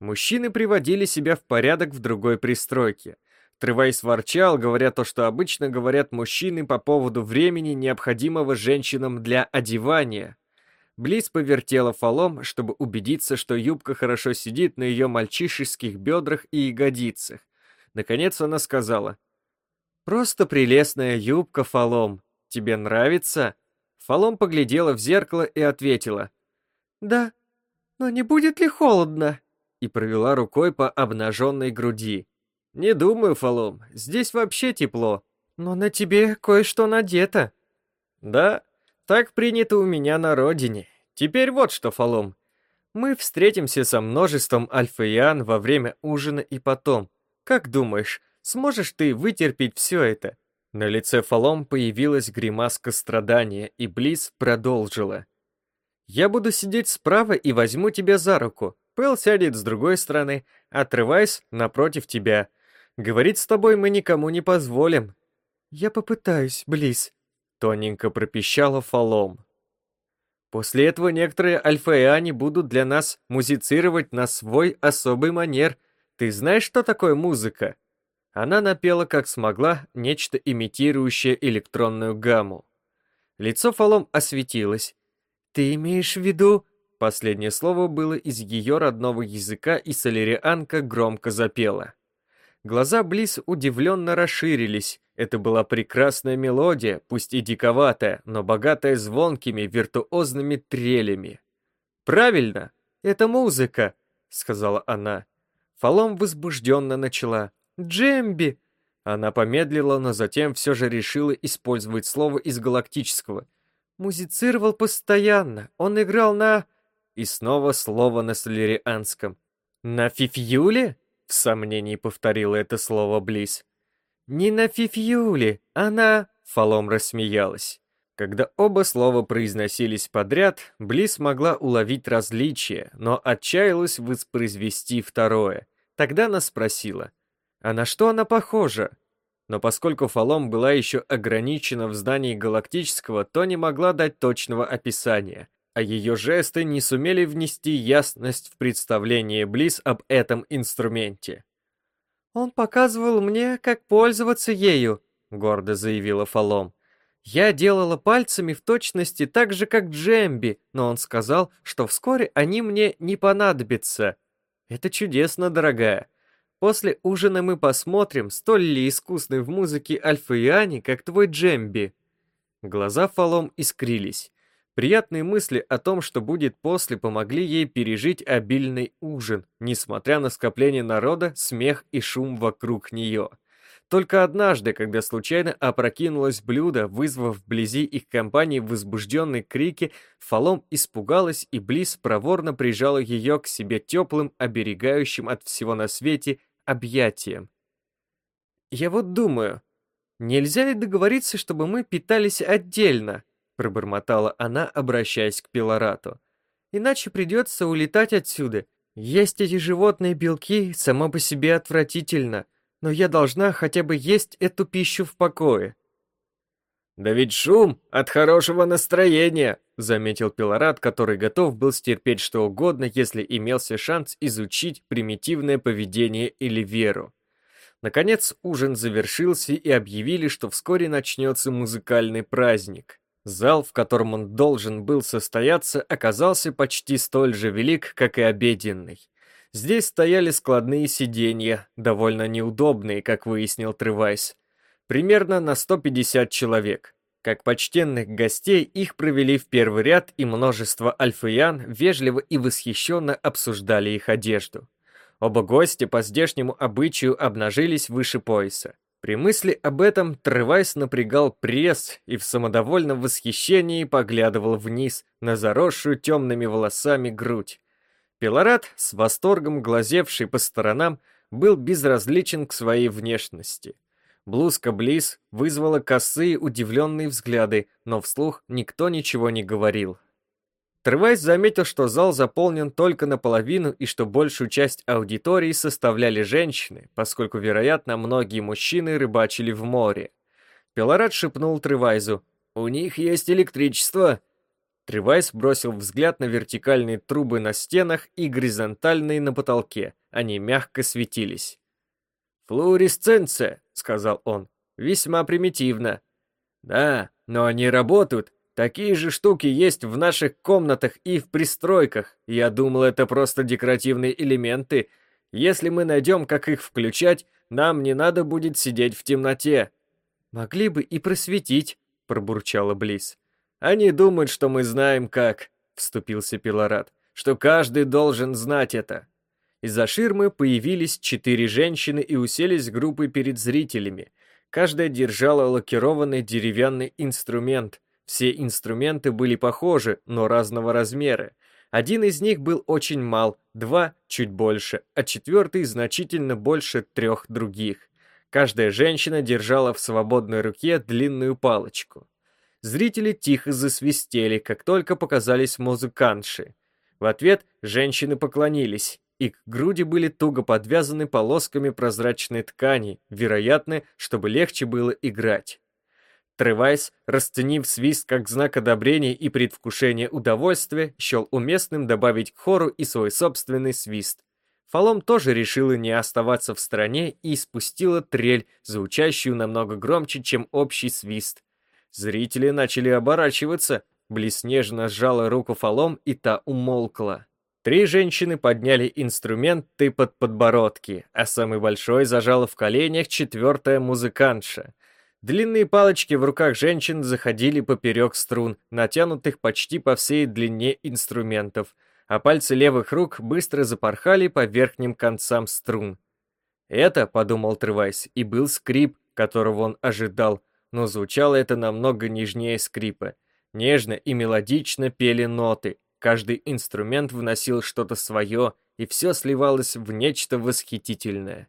мужчины приводили себя в порядок в другой пристройке – Тревайс ворчал, говоря то, что обычно говорят мужчины по поводу времени, необходимого женщинам для одевания. Близ повертела фалом, чтобы убедиться, что юбка хорошо сидит на ее мальчишеских бедрах и ягодицах. Наконец она сказала, «Просто прелестная юбка, фалом. Тебе нравится?» Фалом поглядела в зеркало и ответила, «Да, но не будет ли холодно?» и провела рукой по обнаженной груди. «Не думаю, Фалом, здесь вообще тепло. Но на тебе кое-что надето». «Да, так принято у меня на родине. Теперь вот что, Фалом. Мы встретимся со множеством альфаян во время ужина и потом. Как думаешь, сможешь ты вытерпеть все это?» На лице Фалом появилась гримаска страдания, и Близ продолжила. «Я буду сидеть справа и возьму тебя за руку. Пэл сядет с другой стороны, отрываясь напротив тебя. Говорить с тобой мы никому не позволим». «Я попытаюсь, Близ», — тоненько пропищала Фалом. «После этого некоторые альфаиане будут для нас музицировать на свой особый манер. Ты знаешь, что такое музыка?» Она напела, как смогла, нечто имитирующее электронную гамму. Лицо Фалом осветилось. «Ты имеешь в виду...» Последнее слово было из ее родного языка, и Солерианка громко запела. Глаза Близ удивленно расширились. Это была прекрасная мелодия, пусть и диковатая, но богатая звонкими виртуозными трелями. «Правильно, это музыка», — сказала она. Фалом возбужденно начала. «Джемби!» Она помедлила, но затем все же решила использовать слово из галактического. «Музицировал постоянно, он играл на...» И снова слово на солерианском. «На фифьюле?» В сомнении повторила это слово Близ. «Не на Фифьюле, она...» Фалом рассмеялась. Когда оба слова произносились подряд, Близ могла уловить различие, но отчаялась воспроизвести второе. Тогда она спросила, «А на что она похожа?» Но поскольку Фалом была еще ограничена в здании галактического, то не могла дать точного описания а ее жесты не сумели внести ясность в представление Близ об этом инструменте. «Он показывал мне, как пользоваться ею», — гордо заявила Фалом. «Я делала пальцами в точности так же, как Джемби, но он сказал, что вскоре они мне не понадобятся. Это чудесно, дорогая. После ужина мы посмотрим, столь ли искусный в музыке Альфа как твой Джемби». Глаза Фалом искрились. Приятные мысли о том, что будет после, помогли ей пережить обильный ужин, несмотря на скопление народа, смех и шум вокруг нее. Только однажды, когда случайно опрокинулось блюдо, вызвав вблизи их компании возбужденные крики, Фалом испугалась и Близ проворно прижала ее к себе теплым, оберегающим от всего на свете объятием. «Я вот думаю, нельзя ли договориться, чтобы мы питались отдельно?» Пробормотала она, обращаясь к Пилорату. «Иначе придется улетать отсюда. Есть эти животные белки само по себе отвратительно, но я должна хотя бы есть эту пищу в покое». «Да ведь шум от хорошего настроения», — заметил Пилорат, который готов был стерпеть что угодно, если имелся шанс изучить примитивное поведение или веру. Наконец ужин завершился и объявили, что вскоре начнется музыкальный праздник. Зал, в котором он должен был состояться, оказался почти столь же велик, как и обеденный. Здесь стояли складные сиденья, довольно неудобные, как выяснил Тревайс. Примерно на 150 человек. Как почтенных гостей их провели в первый ряд, и множество альфаян вежливо и восхищенно обсуждали их одежду. Оба гостя по здешнему обычаю обнажились выше пояса. При мысли об этом Тревайс напрягал пресс и в самодовольном восхищении поглядывал вниз на заросшую темными волосами грудь. Пилорат, с восторгом глазевший по сторонам, был безразличен к своей внешности. Блузка Близ вызвала косые удивленные взгляды, но вслух никто ничего не говорил. Тревайс заметил, что зал заполнен только наполовину и что большую часть аудитории составляли женщины, поскольку, вероятно, многие мужчины рыбачили в море. Пилорат шепнул Тревайзу «У них есть электричество!» Тревайс бросил взгляд на вертикальные трубы на стенах и горизонтальные на потолке. Они мягко светились. «Флуоресценция», — сказал он, — «весьма примитивно». «Да, но они работают, Такие же штуки есть в наших комнатах и в пристройках. Я думал, это просто декоративные элементы. Если мы найдем, как их включать, нам не надо будет сидеть в темноте». «Могли бы и просветить», — пробурчала Близ. «Они думают, что мы знаем как», — вступился Пилорат, «что каждый должен знать это». Из-за ширмы появились четыре женщины и уселись группой перед зрителями. Каждая держала лакированный деревянный инструмент — все инструменты были похожи, но разного размера. Один из них был очень мал, два чуть больше, а четвертый значительно больше трех других. Каждая женщина держала в свободной руке длинную палочку. Зрители тихо засвистели, как только показались музыкантши. В ответ женщины поклонились, и к груди были туго подвязаны полосками прозрачной ткани, вероятно, чтобы легче было играть. Тревайс, расценив свист как знак одобрения и предвкушения удовольствия, счел уместным добавить к хору и свой собственный свист. Фалом тоже решила не оставаться в стороне и спустила трель, звучащую намного громче, чем общий свист. Зрители начали оборачиваться, Блеснежно сжала руку Фалом, и та умолкла. Три женщины подняли инструменты под подбородки, а самый большой зажала в коленях четвертая музыкантша. Длинные палочки в руках женщин заходили поперек струн, натянутых почти по всей длине инструментов, а пальцы левых рук быстро запорхали по верхним концам струн. Это, подумал Тревайс, и был скрип, которого он ожидал, но звучало это намного нежнее скрипа. Нежно и мелодично пели ноты, каждый инструмент вносил что-то свое, и все сливалось в нечто восхитительное.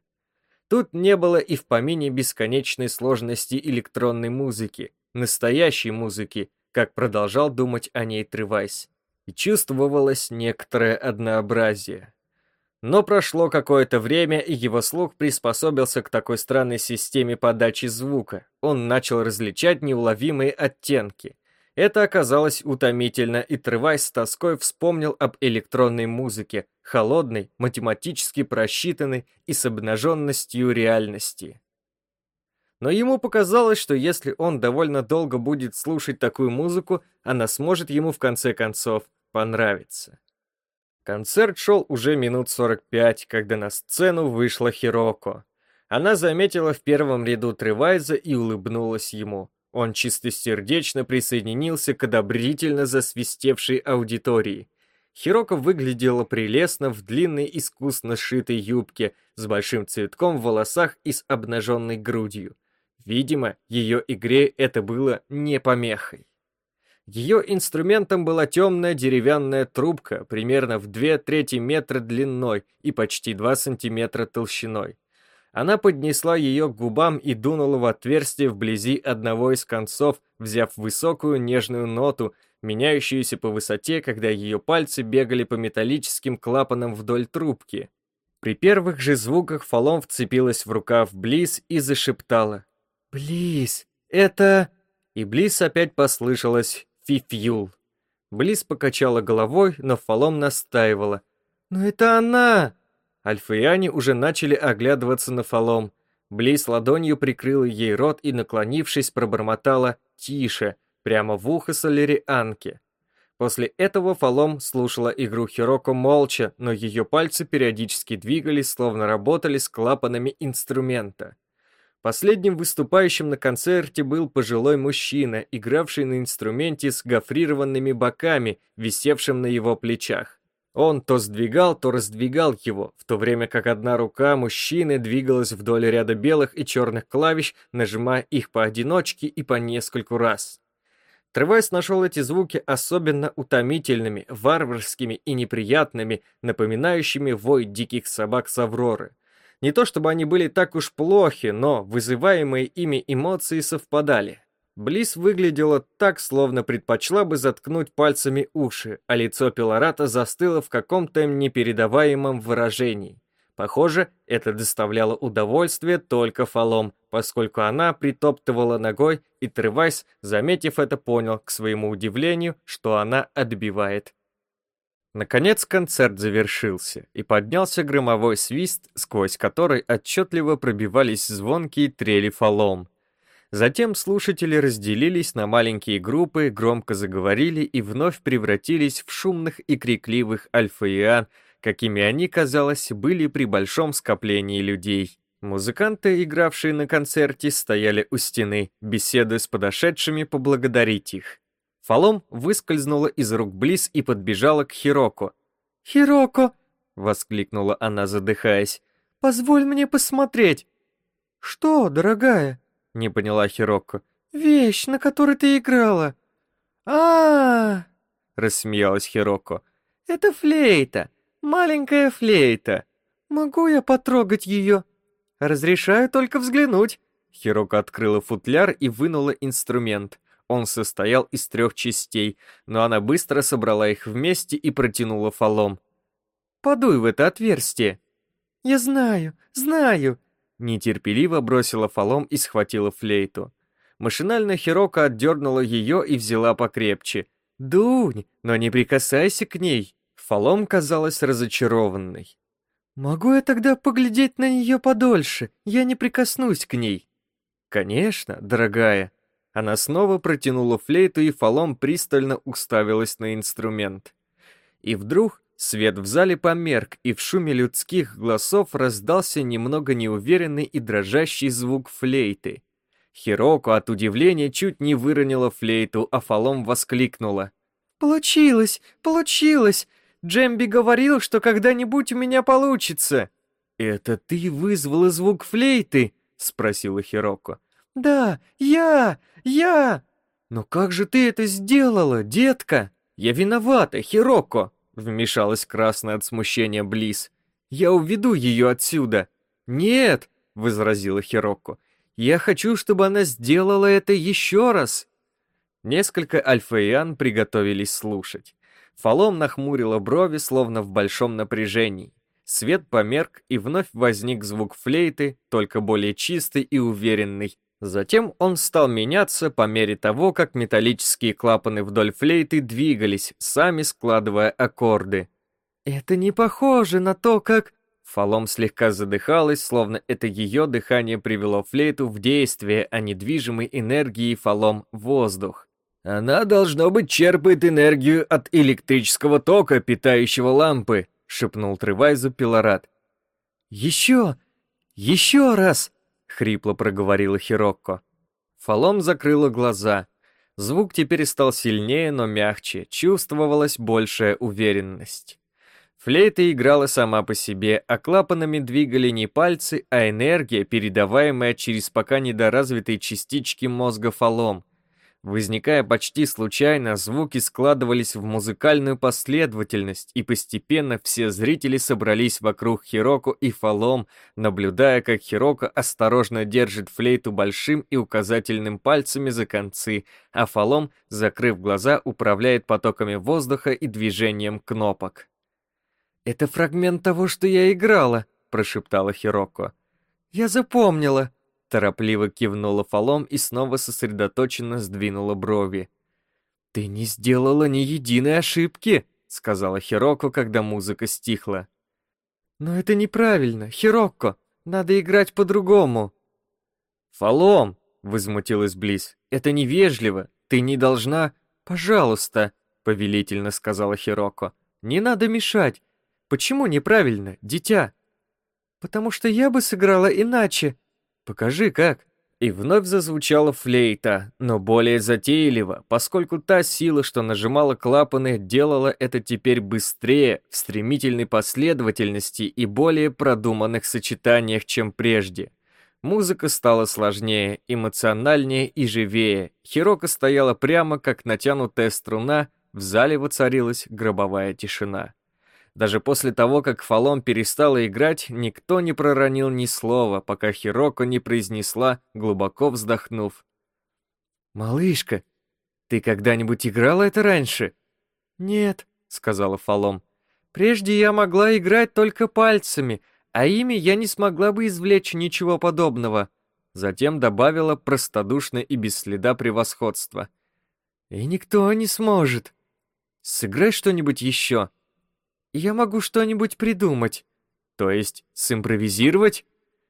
Тут не было и в помине бесконечной сложности электронной музыки, настоящей музыки, как продолжал думать о ней Тревайс. И чувствовалось некоторое однообразие. Но прошло какое-то время, и его слух приспособился к такой странной системе подачи звука. Он начал различать неуловимые оттенки. Это оказалось утомительно, и Тревайс с тоской вспомнил об электронной музыке, холодной, математически просчитанной и с обнаженностью реальности. Но ему показалось, что если он довольно долго будет слушать такую музыку, она сможет ему в конце концов понравиться. Концерт шел уже минут 45, когда на сцену вышла Хироко. Она заметила в первом ряду Тревайза и улыбнулась ему. Он чистосердечно присоединился к одобрительно засвистевшей аудитории. Хироко выглядела прелестно в длинной искусно сшитой юбке с большим цветком в волосах и с обнаженной грудью. Видимо, ее игре это было не помехой. Ее инструментом была темная деревянная трубка, примерно в 2 трети метра длиной и почти 2 сантиметра толщиной. Она поднесла ее к губам и дунула в отверстие вблизи одного из концов, взяв высокую нежную ноту, меняющуюся по высоте, когда ее пальцы бегали по металлическим клапанам вдоль трубки. При первых же звуках Фалом вцепилась в рукав Близ и зашептала. «Близ, это...» И Близ опять послышалась «Фифьюл». Близ покачала головой, но Фалом настаивала. «Но это она!» Альфаяне уже начали оглядываться на Фалом. Близ ладонью прикрыла ей рот и, наклонившись, пробормотала «Тише!» прямо в ухо Солерианке. После этого Фалом слушала игру Хироко молча, но ее пальцы периодически двигались, словно работали с клапанами инструмента. Последним выступающим на концерте был пожилой мужчина, игравший на инструменте с гофрированными боками, висевшим на его плечах. Он то сдвигал, то раздвигал его, в то время как одна рука мужчины двигалась вдоль ряда белых и черных клавиш, нажимая их поодиночке и по нескольку раз. Тревайс нашел эти звуки особенно утомительными, варварскими и неприятными, напоминающими вой диких собак с Авроры. Не то чтобы они были так уж плохи, но вызываемые ими эмоции совпадали. Близ выглядела так, словно предпочла бы заткнуть пальцами уши, а лицо Пилората застыло в каком-то непередаваемом выражении. Похоже, это доставляло удовольствие только Фалом, поскольку она притоптывала ногой, и Тревайс, заметив это, понял, к своему удивлению, что она отбивает. Наконец концерт завершился, и поднялся громовой свист, сквозь который отчетливо пробивались звонкие трели Фалом. Затем слушатели разделились на маленькие группы, громко заговорили и вновь превратились в шумных и крикливых альфаиан, какими они, казалось, были при большом скоплении людей. Музыканты, игравшие на концерте, стояли у стены, беседуя с подошедшими поблагодарить их. Фалом выскользнула из рук Близ и подбежала к Хироко. «Хироко!» — воскликнула она, задыхаясь. «Позволь мне посмотреть!» «Что, дорогая?» — не поняла Хироко. «Вещь, на которой ты играла!» а, рассмеялась Хироко. «Это флейта! Маленькая флейта! Могу я потрогать ее?» «Разрешаю только взглянуть!» Хироко открыла футляр и вынула инструмент. Он состоял из трех частей, но она быстро собрала их вместе и протянула фалом. «Подуй в это отверстие!» «Я знаю, знаю!» Нетерпеливо бросила фалом и схватила флейту. Машинально Хирока отдернула ее и взяла покрепче. «Дунь, но не прикасайся к ней!» Фалом казалась разочарованной. «Могу я тогда поглядеть на нее подольше? Я не прикоснусь к ней». «Конечно, дорогая». Она снова протянула флейту, и Фалом пристально уставилась на инструмент. И вдруг Свет в зале померк, и в шуме людских голосов раздался немного неуверенный и дрожащий звук флейты. Хироко от удивления чуть не выронила флейту, а Фалом воскликнула. «Получилось! Получилось! Джемби говорил, что когда-нибудь у меня получится!» «Это ты вызвала звук флейты?» — спросила Хироко. «Да, я! Я!» «Но как же ты это сделала, детка?» «Я виновата, Хироко!» Вмешалась красная от смущения Близ. «Я уведу ее отсюда!» «Нет!» — возразила Хироко. «Я хочу, чтобы она сделала это еще раз!» Несколько альфаиан приготовились слушать. Фалом нахмурила брови, словно в большом напряжении. Свет померк, и вновь возник звук флейты, только более чистый и уверенный, Затем он стал меняться по мере того, как металлические клапаны вдоль флейты двигались, сами складывая аккорды. «Это не похоже на то, как...» Фалом слегка задыхалась, словно это ее дыхание привело флейту в действие, а недвижимой энергией фалом воздух. «Она, должно быть, черпает энергию от электрического тока, питающего лампы», — шепнул Тревайзу Пилорат. «Еще! Еще раз!» — хрипло проговорила Хирокко. Фалом закрыла глаза. Звук теперь стал сильнее, но мягче, чувствовалась большая уверенность. Флейта играла сама по себе, а клапанами двигали не пальцы, а энергия, передаваемая через пока недоразвитые частички мозга фалом. Возникая почти случайно, звуки складывались в музыкальную последовательность, и постепенно все зрители собрались вокруг Хироко и Фалом, наблюдая, как Хироко осторожно держит флейту большим и указательным пальцами за концы, а Фалом, закрыв глаза, управляет потоками воздуха и движением кнопок. «Это фрагмент того, что я играла», — прошептала Хироко. «Я запомнила», Торопливо кивнула Фалом и снова сосредоточенно сдвинула брови. «Ты не сделала ни единой ошибки», — сказала Хироко, когда музыка стихла. «Но это неправильно, Хироко. Надо играть по-другому». «Фалом», — возмутилась Близ, — «это невежливо. Ты не должна...» «Пожалуйста», — повелительно сказала Хироко. «Не надо мешать. Почему неправильно, дитя?» «Потому что я бы сыграла иначе», Покажи, как». И вновь зазвучала флейта, но более затейливо, поскольку та сила, что нажимала клапаны, делала это теперь быстрее, в стремительной последовательности и более продуманных сочетаниях, чем прежде. Музыка стала сложнее, эмоциональнее и живее. Хирока стояла прямо, как натянутая струна, в зале воцарилась гробовая тишина. Даже после того, как Фалом перестала играть, никто не проронил ни слова, пока Хироко не произнесла, глубоко вздохнув. «Малышка, ты когда-нибудь играла это раньше?» «Нет», — сказала Фалом. «Прежде я могла играть только пальцами, а ими я не смогла бы извлечь ничего подобного». Затем добавила простодушно и без следа превосходства. «И никто не сможет. Сыграй что-нибудь еще». «Я могу что-нибудь придумать». «То есть симпровизировать?»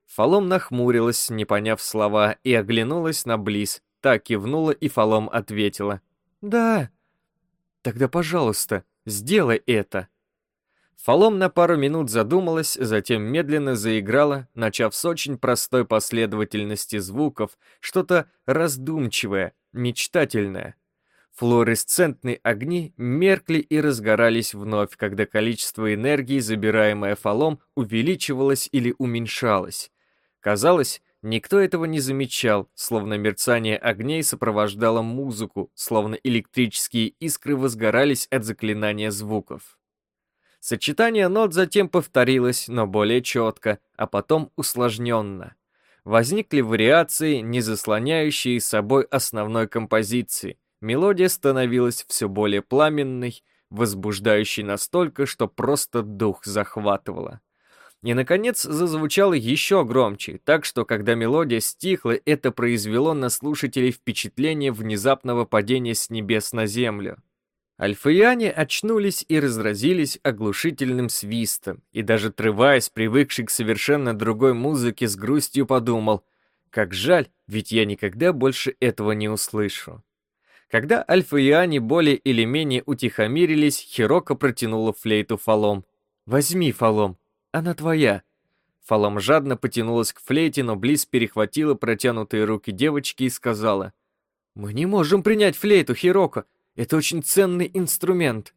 Фалом нахмурилась, не поняв слова, и оглянулась на Близ. Так кивнула, и Фалом ответила. «Да». «Тогда, пожалуйста, сделай это». Фалом на пару минут задумалась, затем медленно заиграла, начав с очень простой последовательности звуков, что-то раздумчивое, мечтательное. Флуоресцентные огни меркли и разгорались вновь, когда количество энергии, забираемое фалом, увеличивалось или уменьшалось. Казалось, никто этого не замечал, словно мерцание огней сопровождало музыку, словно электрические искры возгорались от заклинания звуков. Сочетание нот затем повторилось, но более четко, а потом усложненно. Возникли вариации, не заслоняющие собой основной композиции. Мелодия становилась все более пламенной, возбуждающей настолько, что просто дух захватывала. И, наконец, зазвучало еще громче, так что, когда мелодия стихла, это произвело на слушателей впечатление внезапного падения с небес на землю. Альфаяне очнулись и разразились оглушительным свистом, и даже Трывайс, привыкший к совершенно другой музыке, с грустью подумал, как жаль, ведь я никогда больше этого не услышу. Когда альфаяне более или менее утихомирились, Хирока протянула флейту Фалом. «Возьми, Фалом, она твоя». Фалом жадно потянулась к флейте, но Близ перехватила протянутые руки девочки и сказала, «Мы не можем принять флейту, Хирока, это очень ценный инструмент.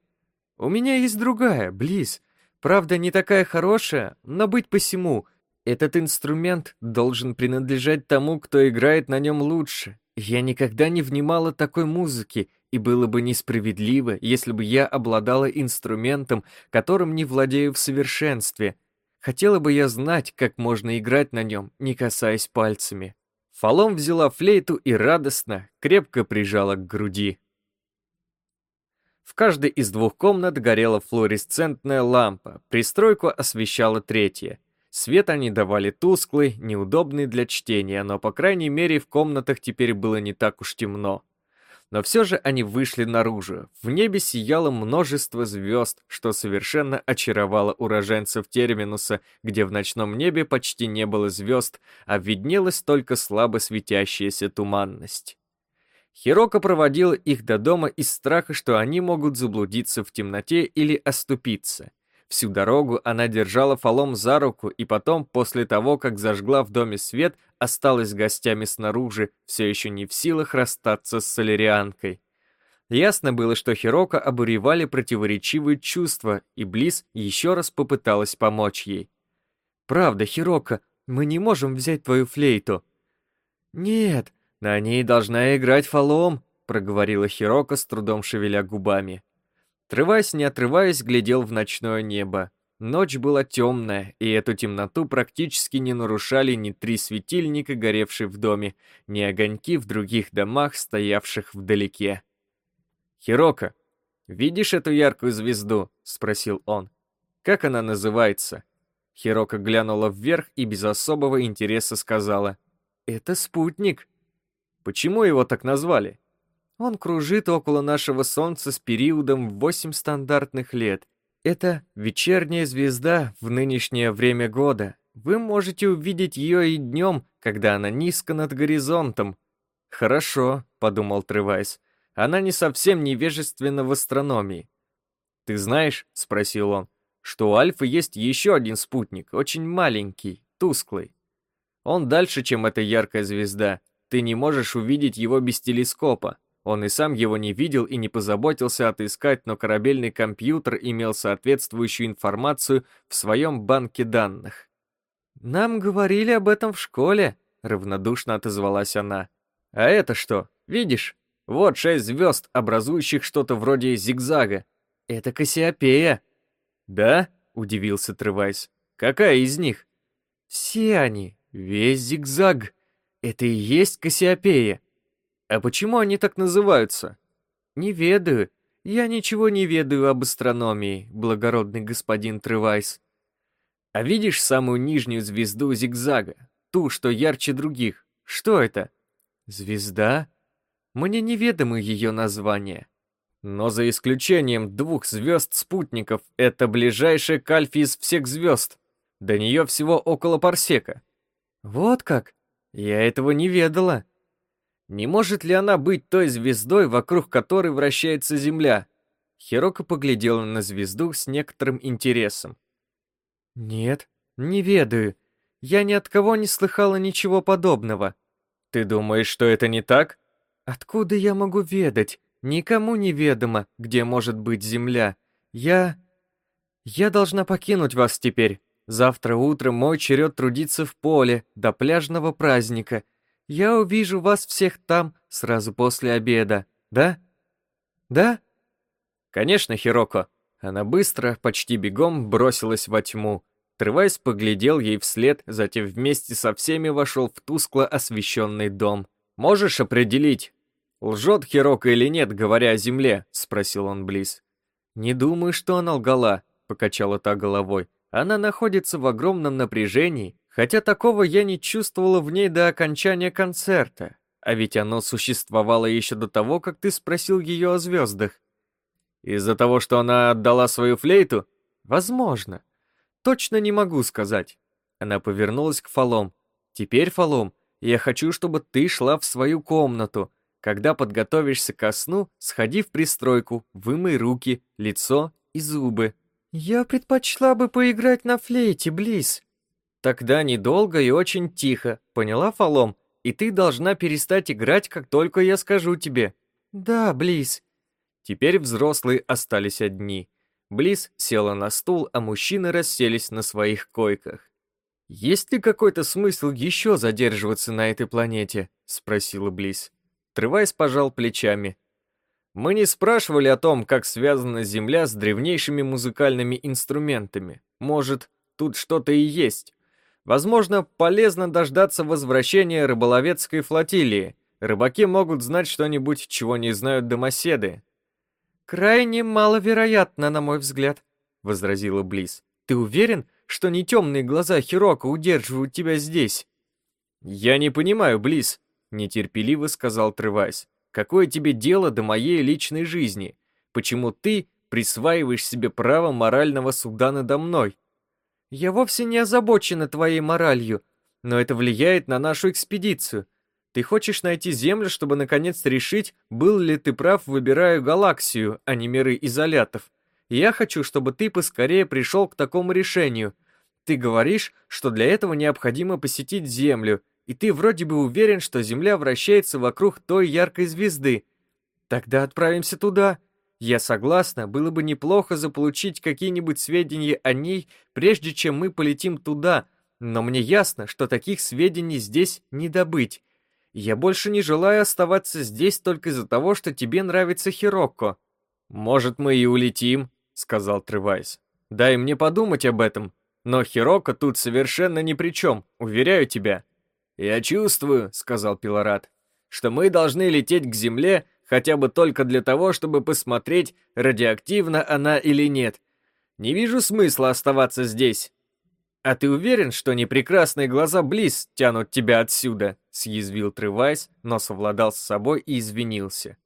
У меня есть другая, Близ. Правда, не такая хорошая, но быть посему. Этот инструмент должен принадлежать тому, кто играет на нем лучше. Я никогда не внимала такой музыки, и было бы несправедливо, если бы я обладала инструментом, которым не владею в совершенстве. Хотела бы я знать, как можно играть на нем, не касаясь пальцами. Фалом взяла флейту и радостно, крепко прижала к груди. В каждой из двух комнат горела флуоресцентная лампа, пристройку освещала третья. Свет они давали тусклый, неудобный для чтения, но, по крайней мере, в комнатах теперь было не так уж темно. Но все же они вышли наружу. В небе сияло множество звезд, что совершенно очаровало уроженцев Терминуса, где в ночном небе почти не было звезд, а виднелась только слабо светящаяся туманность. Хирока проводила их до дома из страха, что они могут заблудиться в темноте или оступиться. Всю дорогу она держала Фалом за руку, и потом, после того, как зажгла в доме свет, осталась гостями снаружи, все еще не в силах расстаться с солярианкой. Ясно было, что Хирока обуревали противоречивые чувства, и Близ еще раз попыталась помочь ей. «Правда, Хирока, мы не можем взять твою флейту». «Нет, «На ней должна играть фалом», — проговорила Хирока с трудом шевеля губами. Трываясь, не отрываясь, глядел в ночное небо. Ночь была темная, и эту темноту практически не нарушали ни три светильника, горевшие в доме, ни огоньки в других домах, стоявших вдалеке. «Хирока, видишь эту яркую звезду?» — спросил он. «Как она называется?» Хирока глянула вверх и без особого интереса сказала. «Это спутник». Почему его так назвали? Он кружит около нашего Солнца с периодом в 8 стандартных лет. Это вечерняя звезда в нынешнее время года. Вы можете увидеть ее и днем, когда она низко над горизонтом. Хорошо, подумал Тревайс. Она не совсем невежественна в астрономии. Ты знаешь, спросил он, что у Альфы есть еще один спутник, очень маленький, тусклый. Он дальше, чем эта яркая звезда, ты не можешь увидеть его без телескопа. Он и сам его не видел и не позаботился отыскать, но корабельный компьютер имел соответствующую информацию в своем банке данных. «Нам говорили об этом в школе», — равнодушно отозвалась она. «А это что? Видишь? Вот шесть звезд, образующих что-то вроде зигзага. Это Кассиопея». «Да?» — удивился Тревайс. «Какая из них?» «Все они, весь зигзаг. Это и есть Кассиопея. А почему они так называются?» «Не ведаю. Я ничего не ведаю об астрономии, благородный господин Тревайс. А видишь самую нижнюю звезду зигзага? Ту, что ярче других. Что это? Звезда? Мне неведомы ее название. Но за исключением двух звезд-спутников, это ближайшая к Альфе из всех звезд. До нее всего около парсека. Вот как? Я этого не ведала. Не может ли она быть той звездой, вокруг которой вращается Земля? Хирока поглядела на звезду с некоторым интересом. «Нет, не ведаю. Я ни от кого не слыхала ничего подобного». «Ты думаешь, что это не так?» «Откуда я могу ведать? Никому не ведомо, где может быть земля. Я... Я должна покинуть вас теперь. Завтра утром мой черед трудиться в поле до пляжного праздника. Я увижу вас всех там сразу после обеда. Да? Да?» «Конечно, Хироко», она быстро, почти бегом бросилась во тьму. Тревайс поглядел ей вслед, затем вместе со всеми вошел в тускло освещенный дом. «Можешь определить, лжет Хирока или нет, говоря о земле?» — спросил он Близ. «Не думаю, что она лгала», — покачала та головой. «Она находится в огромном напряжении, хотя такого я не чувствовала в ней до окончания концерта. А ведь оно существовало еще до того, как ты спросил ее о звездах. Из-за того, что она отдала свою флейту? Возможно. Точно не могу сказать. Она повернулась к Фалом. Теперь, Фалом, я хочу, чтобы ты шла в свою комнату. Когда подготовишься ко сну, сходи в пристройку, вымой руки, лицо и зубы. Я предпочла бы поиграть на флейте, Близ. Тогда недолго и очень тихо, поняла, Фалом? И ты должна перестать играть, как только я скажу тебе. Да, Близ. Теперь взрослые остались одни. Близ села на стул, а мужчины расселись на своих койках. «Есть ли какой-то смысл еще задерживаться на этой планете?» — спросила Близ. Тревайс пожал плечами. «Мы не спрашивали о том, как связана Земля с древнейшими музыкальными инструментами. Может, тут что-то и есть. Возможно, полезно дождаться возвращения рыболовецкой флотилии. Рыбаки могут знать что-нибудь, чего не знают домоседы. «Крайне маловероятно, на мой взгляд», — возразила Близ. «Ты уверен, что не темные глаза Хирока удерживают тебя здесь?» «Я не понимаю, Близ», — нетерпеливо сказал Тревайс. «Какое тебе дело до моей личной жизни? Почему ты присваиваешь себе право морального суда надо мной?» «Я вовсе не озабочена твоей моралью, но это влияет на нашу экспедицию. Ты хочешь найти Землю, чтобы наконец решить, был ли ты прав, выбирая галаксию, а не миры изолятов. Я хочу, чтобы ты поскорее пришел к такому решению. Ты говоришь, что для этого необходимо посетить Землю, и ты вроде бы уверен, что Земля вращается вокруг той яркой звезды. Тогда отправимся туда. Я согласна, было бы неплохо заполучить какие-нибудь сведения о ней, прежде чем мы полетим туда, но мне ясно, что таких сведений здесь не добыть. Я больше не желаю оставаться здесь только из-за того, что тебе нравится Хирокко. Может, мы и улетим, сказал Тревайс. Дай мне подумать об этом. Но Хироко тут совершенно ни при чем, уверяю тебя. Я чувствую, сказал Пилорат, что мы должны лететь к Земле хотя бы только для того, чтобы посмотреть, радиоактивна она или нет. Не вижу смысла оставаться здесь. «А ты уверен, что не прекрасные глаза Близ тянут тебя отсюда?» — съязвил Тревайс, но совладал с собой и извинился.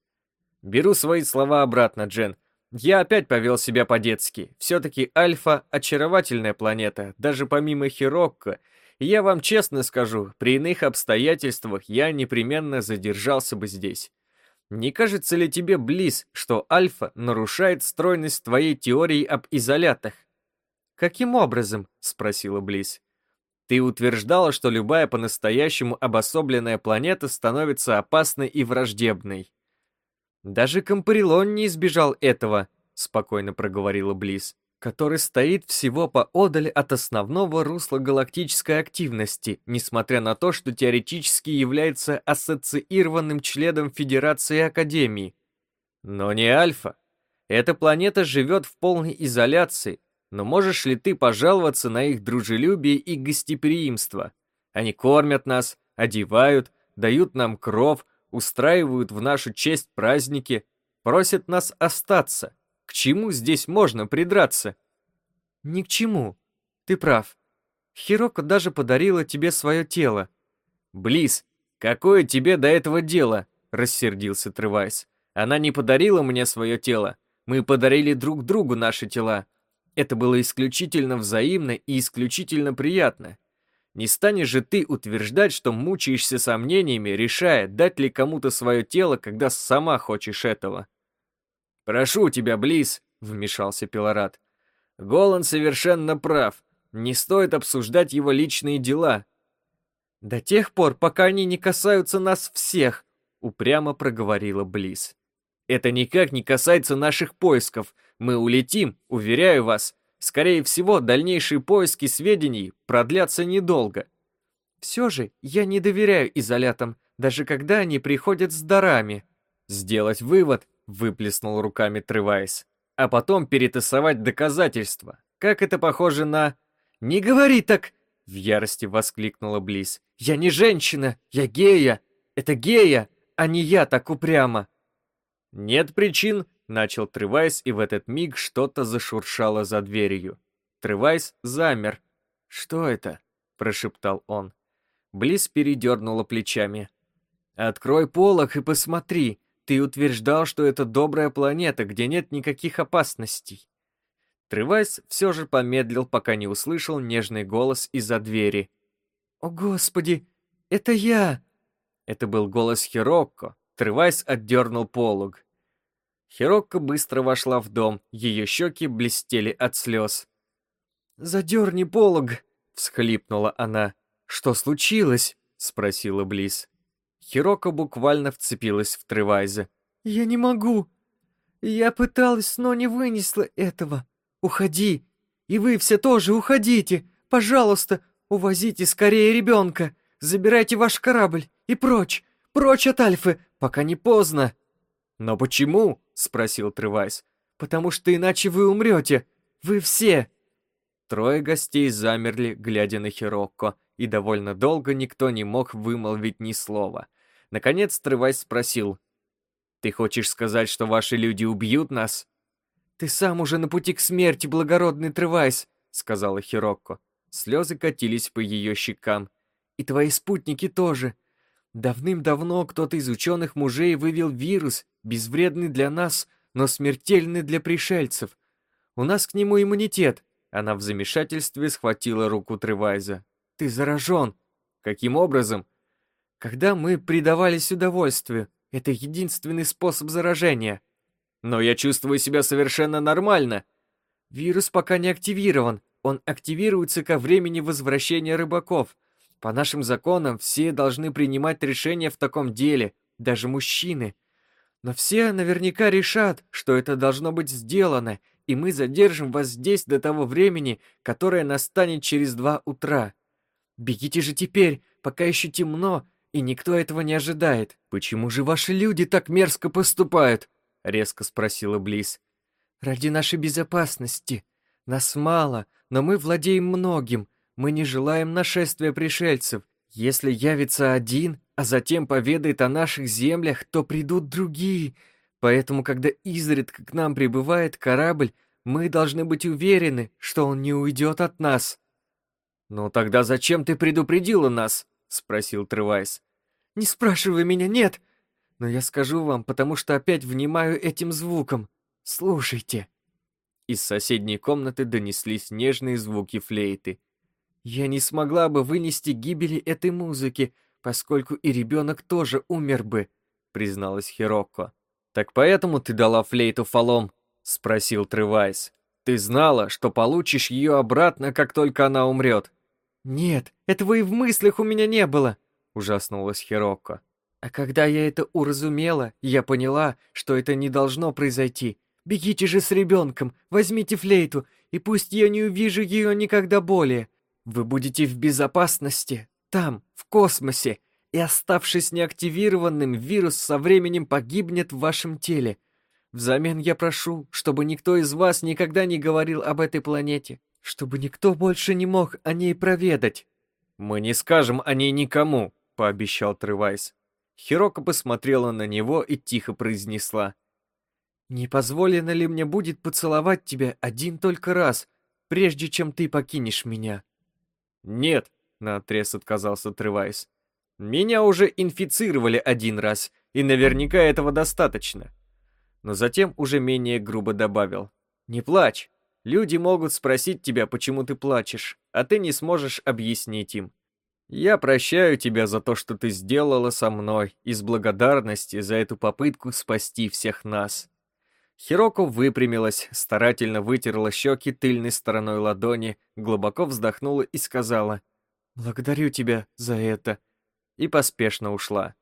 «Беру свои слова обратно, Джен. Я опять повел себя по-детски. Все-таки Альфа — очаровательная планета, даже помимо Хирокко. Я вам честно скажу, при иных обстоятельствах я непременно задержался бы здесь. Не кажется ли тебе, Близ, что Альфа нарушает стройность твоей теории об изолятах? «Каким образом?» — спросила Близ. «Ты утверждала, что любая по-настоящему обособленная планета становится опасной и враждебной». «Даже Компарилон не избежал этого», — спокойно проговорила Близ, «который стоит всего поодаль от основного русла галактической активности, несмотря на то, что теоретически является ассоциированным членом Федерации Академии. Но не Альфа. Эта планета живет в полной изоляции, Но можешь ли ты пожаловаться на их дружелюбие и гостеприимство? Они кормят нас, одевают, дают нам кров, устраивают в нашу честь праздники, просят нас остаться. К чему здесь можно придраться? Ни к чему. Ты прав. Хироко даже подарила тебе свое тело. Близ, какое тебе до этого дело? Рассердился Тревайс. Она не подарила мне свое тело. Мы подарили друг другу наши тела. Это было исключительно взаимно и исключительно приятно. Не станешь же ты утверждать, что мучаешься сомнениями, решая, дать ли кому-то свое тело, когда сама хочешь этого. «Прошу тебя, Близ», — вмешался Пилорат. «Голан совершенно прав. Не стоит обсуждать его личные дела». «До тех пор, пока они не касаются нас всех», — упрямо проговорила Близ. «Это никак не касается наших поисков. Мы улетим, уверяю вас. Скорее всего, дальнейшие поиски сведений продлятся недолго. Все же я не доверяю изолятам, даже когда они приходят с дарами. Сделать вывод, выплеснул руками Тревайс, а потом перетасовать доказательства. Как это похоже на... «Не говори так!» — в ярости воскликнула Близ. «Я не женщина, я гея! Это гея, а не я так упрямо!» «Нет причин Начал Тревайс, и в этот миг что-то зашуршало за дверью. Тревайс замер. «Что это?» — прошептал он. Близ передернула плечами. «Открой полок и посмотри. Ты утверждал, что это добрая планета, где нет никаких опасностей». Тревайс все же помедлил, пока не услышал нежный голос из-за двери. «О, Господи, это я!» Это был голос Хирокко. Тревайс отдернул полог. Хирокко быстро вошла в дом, ее щеки блестели от слез. «Задерни полог!» — всхлипнула она. «Что случилось?» — спросила Близ. Хироко буквально вцепилась в Тревайза. «Я не могу. Я пыталась, но не вынесла этого. Уходи. И вы все тоже уходите. Пожалуйста, увозите скорее ребенка. Забирайте ваш корабль и прочь, прочь от Альфы, пока не поздно». «Но почему?» — спросил Тревайс. «Потому что иначе вы умрете. Вы все!» Трое гостей замерли, глядя на Хирокко, и довольно долго никто не мог вымолвить ни слова. Наконец Тревайс спросил. «Ты хочешь сказать, что ваши люди убьют нас?» «Ты сам уже на пути к смерти, благородный Тревайс», — сказала Хирокко. Слезы катились по ее щекам. «И твои спутники тоже. Давным-давно кто-то из ученых мужей вывел вирус, безвредный для нас, но смертельный для пришельцев. У нас к нему иммунитет. Она в замешательстве схватила руку Тревайза. Ты заражен. Каким образом? Когда мы предавались удовольствию. Это единственный способ заражения. Но я чувствую себя совершенно нормально. Вирус пока не активирован. Он активируется ко времени возвращения рыбаков. По нашим законам все должны принимать решения в таком деле, даже мужчины. Но все наверняка решат, что это должно быть сделано, и мы задержим вас здесь до того времени, которое настанет через два утра. Бегите же теперь, пока еще темно, и никто этого не ожидает. Почему же ваши люди так мерзко поступают? резко спросила Близ. Ради нашей безопасности. Нас мало, но мы владеем многим. Мы не желаем нашествия пришельцев. Если явится один, а затем поведает о наших землях, то придут другие. Поэтому, когда изредка к нам прибывает корабль, мы должны быть уверены, что он не уйдет от нас». «Ну тогда зачем ты предупредила нас?» — спросил Тревайс. «Не спрашивай меня, нет! Но я скажу вам, потому что опять внимаю этим звуком. Слушайте!» Из соседней комнаты донеслись нежные звуки флейты. «Я не смогла бы вынести гибели этой музыки, поскольку и ребенок тоже умер бы», — призналась Хирокко. «Так поэтому ты дала флейту фалом?» — спросил Тревайс. «Ты знала, что получишь ее обратно, как только она умрет?» «Нет, этого и в мыслях у меня не было», — ужаснулась Хирокко. «А когда я это уразумела, я поняла, что это не должно произойти. Бегите же с ребенком, возьмите флейту, и пусть я не увижу ее никогда более. Вы будете в безопасности, там, в космосе, и оставшись неактивированным, вирус со временем погибнет в вашем теле. Взамен я прошу, чтобы никто из вас никогда не говорил об этой планете, чтобы никто больше не мог о ней проведать». «Мы не скажем о ней никому», — пообещал Тревайс. Хирока посмотрела на него и тихо произнесла. «Не позволено ли мне будет поцеловать тебя один только раз, прежде чем ты покинешь меня?» «Нет», — наотрез отказался Тревайс. «Меня уже инфицировали один раз, и наверняка этого достаточно». Но затем уже менее грубо добавил. «Не плачь. Люди могут спросить тебя, почему ты плачешь, а ты не сможешь объяснить им. Я прощаю тебя за то, что ты сделала со мной, из благодарности за эту попытку спасти всех нас». Хироко выпрямилась, старательно вытерла щеки тыльной стороной ладони, глубоко вздохнула и сказала «Благодарю тебя за это», и поспешно ушла.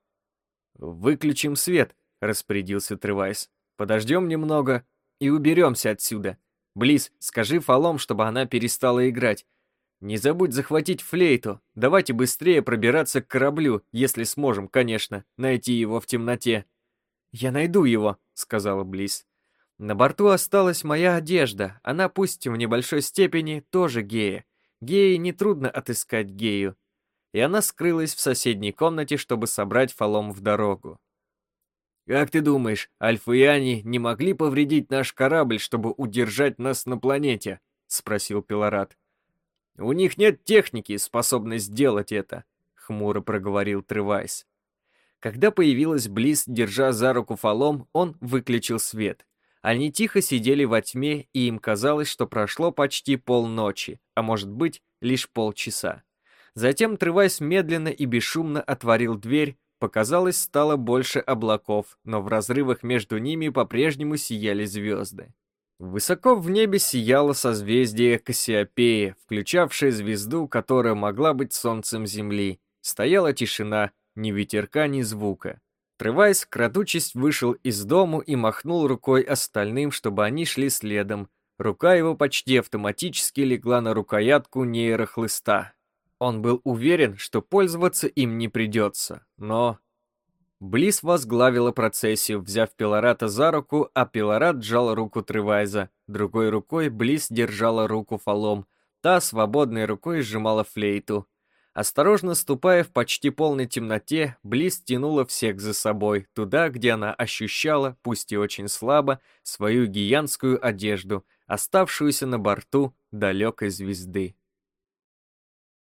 «Выключим свет», — распорядился Тревайс. «Подождем немного и уберемся отсюда. Близ, скажи Фалом, чтобы она перестала играть. Не забудь захватить флейту. Давайте быстрее пробираться к кораблю, если сможем, конечно, найти его в темноте». «Я найду его», — сказала Близ. На борту осталась моя одежда, она пусть в небольшой степени тоже гея. Геи нетрудно отыскать гею. И она скрылась в соседней комнате, чтобы собрать фалом в дорогу. «Как ты думаешь, Альфа и Ани не могли повредить наш корабль, чтобы удержать нас на планете?» — спросил Пилорат. «У них нет техники, способной сделать это», — хмуро проговорил Тревайс. Когда появилась Близ, держа за руку фалом, он выключил свет — они тихо сидели во тьме, и им казалось, что прошло почти полночи, а может быть, лишь полчаса. Затем Тревайс медленно и бесшумно отворил дверь, показалось, стало больше облаков, но в разрывах между ними по-прежнему сияли звезды. Высоко в небе сияло созвездие Кассиопеи, включавшее звезду, которая могла быть солнцем Земли. Стояла тишина, ни ветерка, ни звука. Тревайс, крадучись, вышел из дому и махнул рукой остальным, чтобы они шли следом. Рука его почти автоматически легла на рукоятку нейрохлыста. Он был уверен, что пользоваться им не придется, но... Близ возглавила процессию, взяв Пилората за руку, а Пилорат сжал руку Тревайза. Другой рукой Близ держала руку Фалом. Та свободной рукой сжимала флейту. Осторожно ступая в почти полной темноте, Близ тянула всех за собой, туда, где она ощущала, пусть и очень слабо, свою гиянскую одежду, оставшуюся на борту далекой звезды.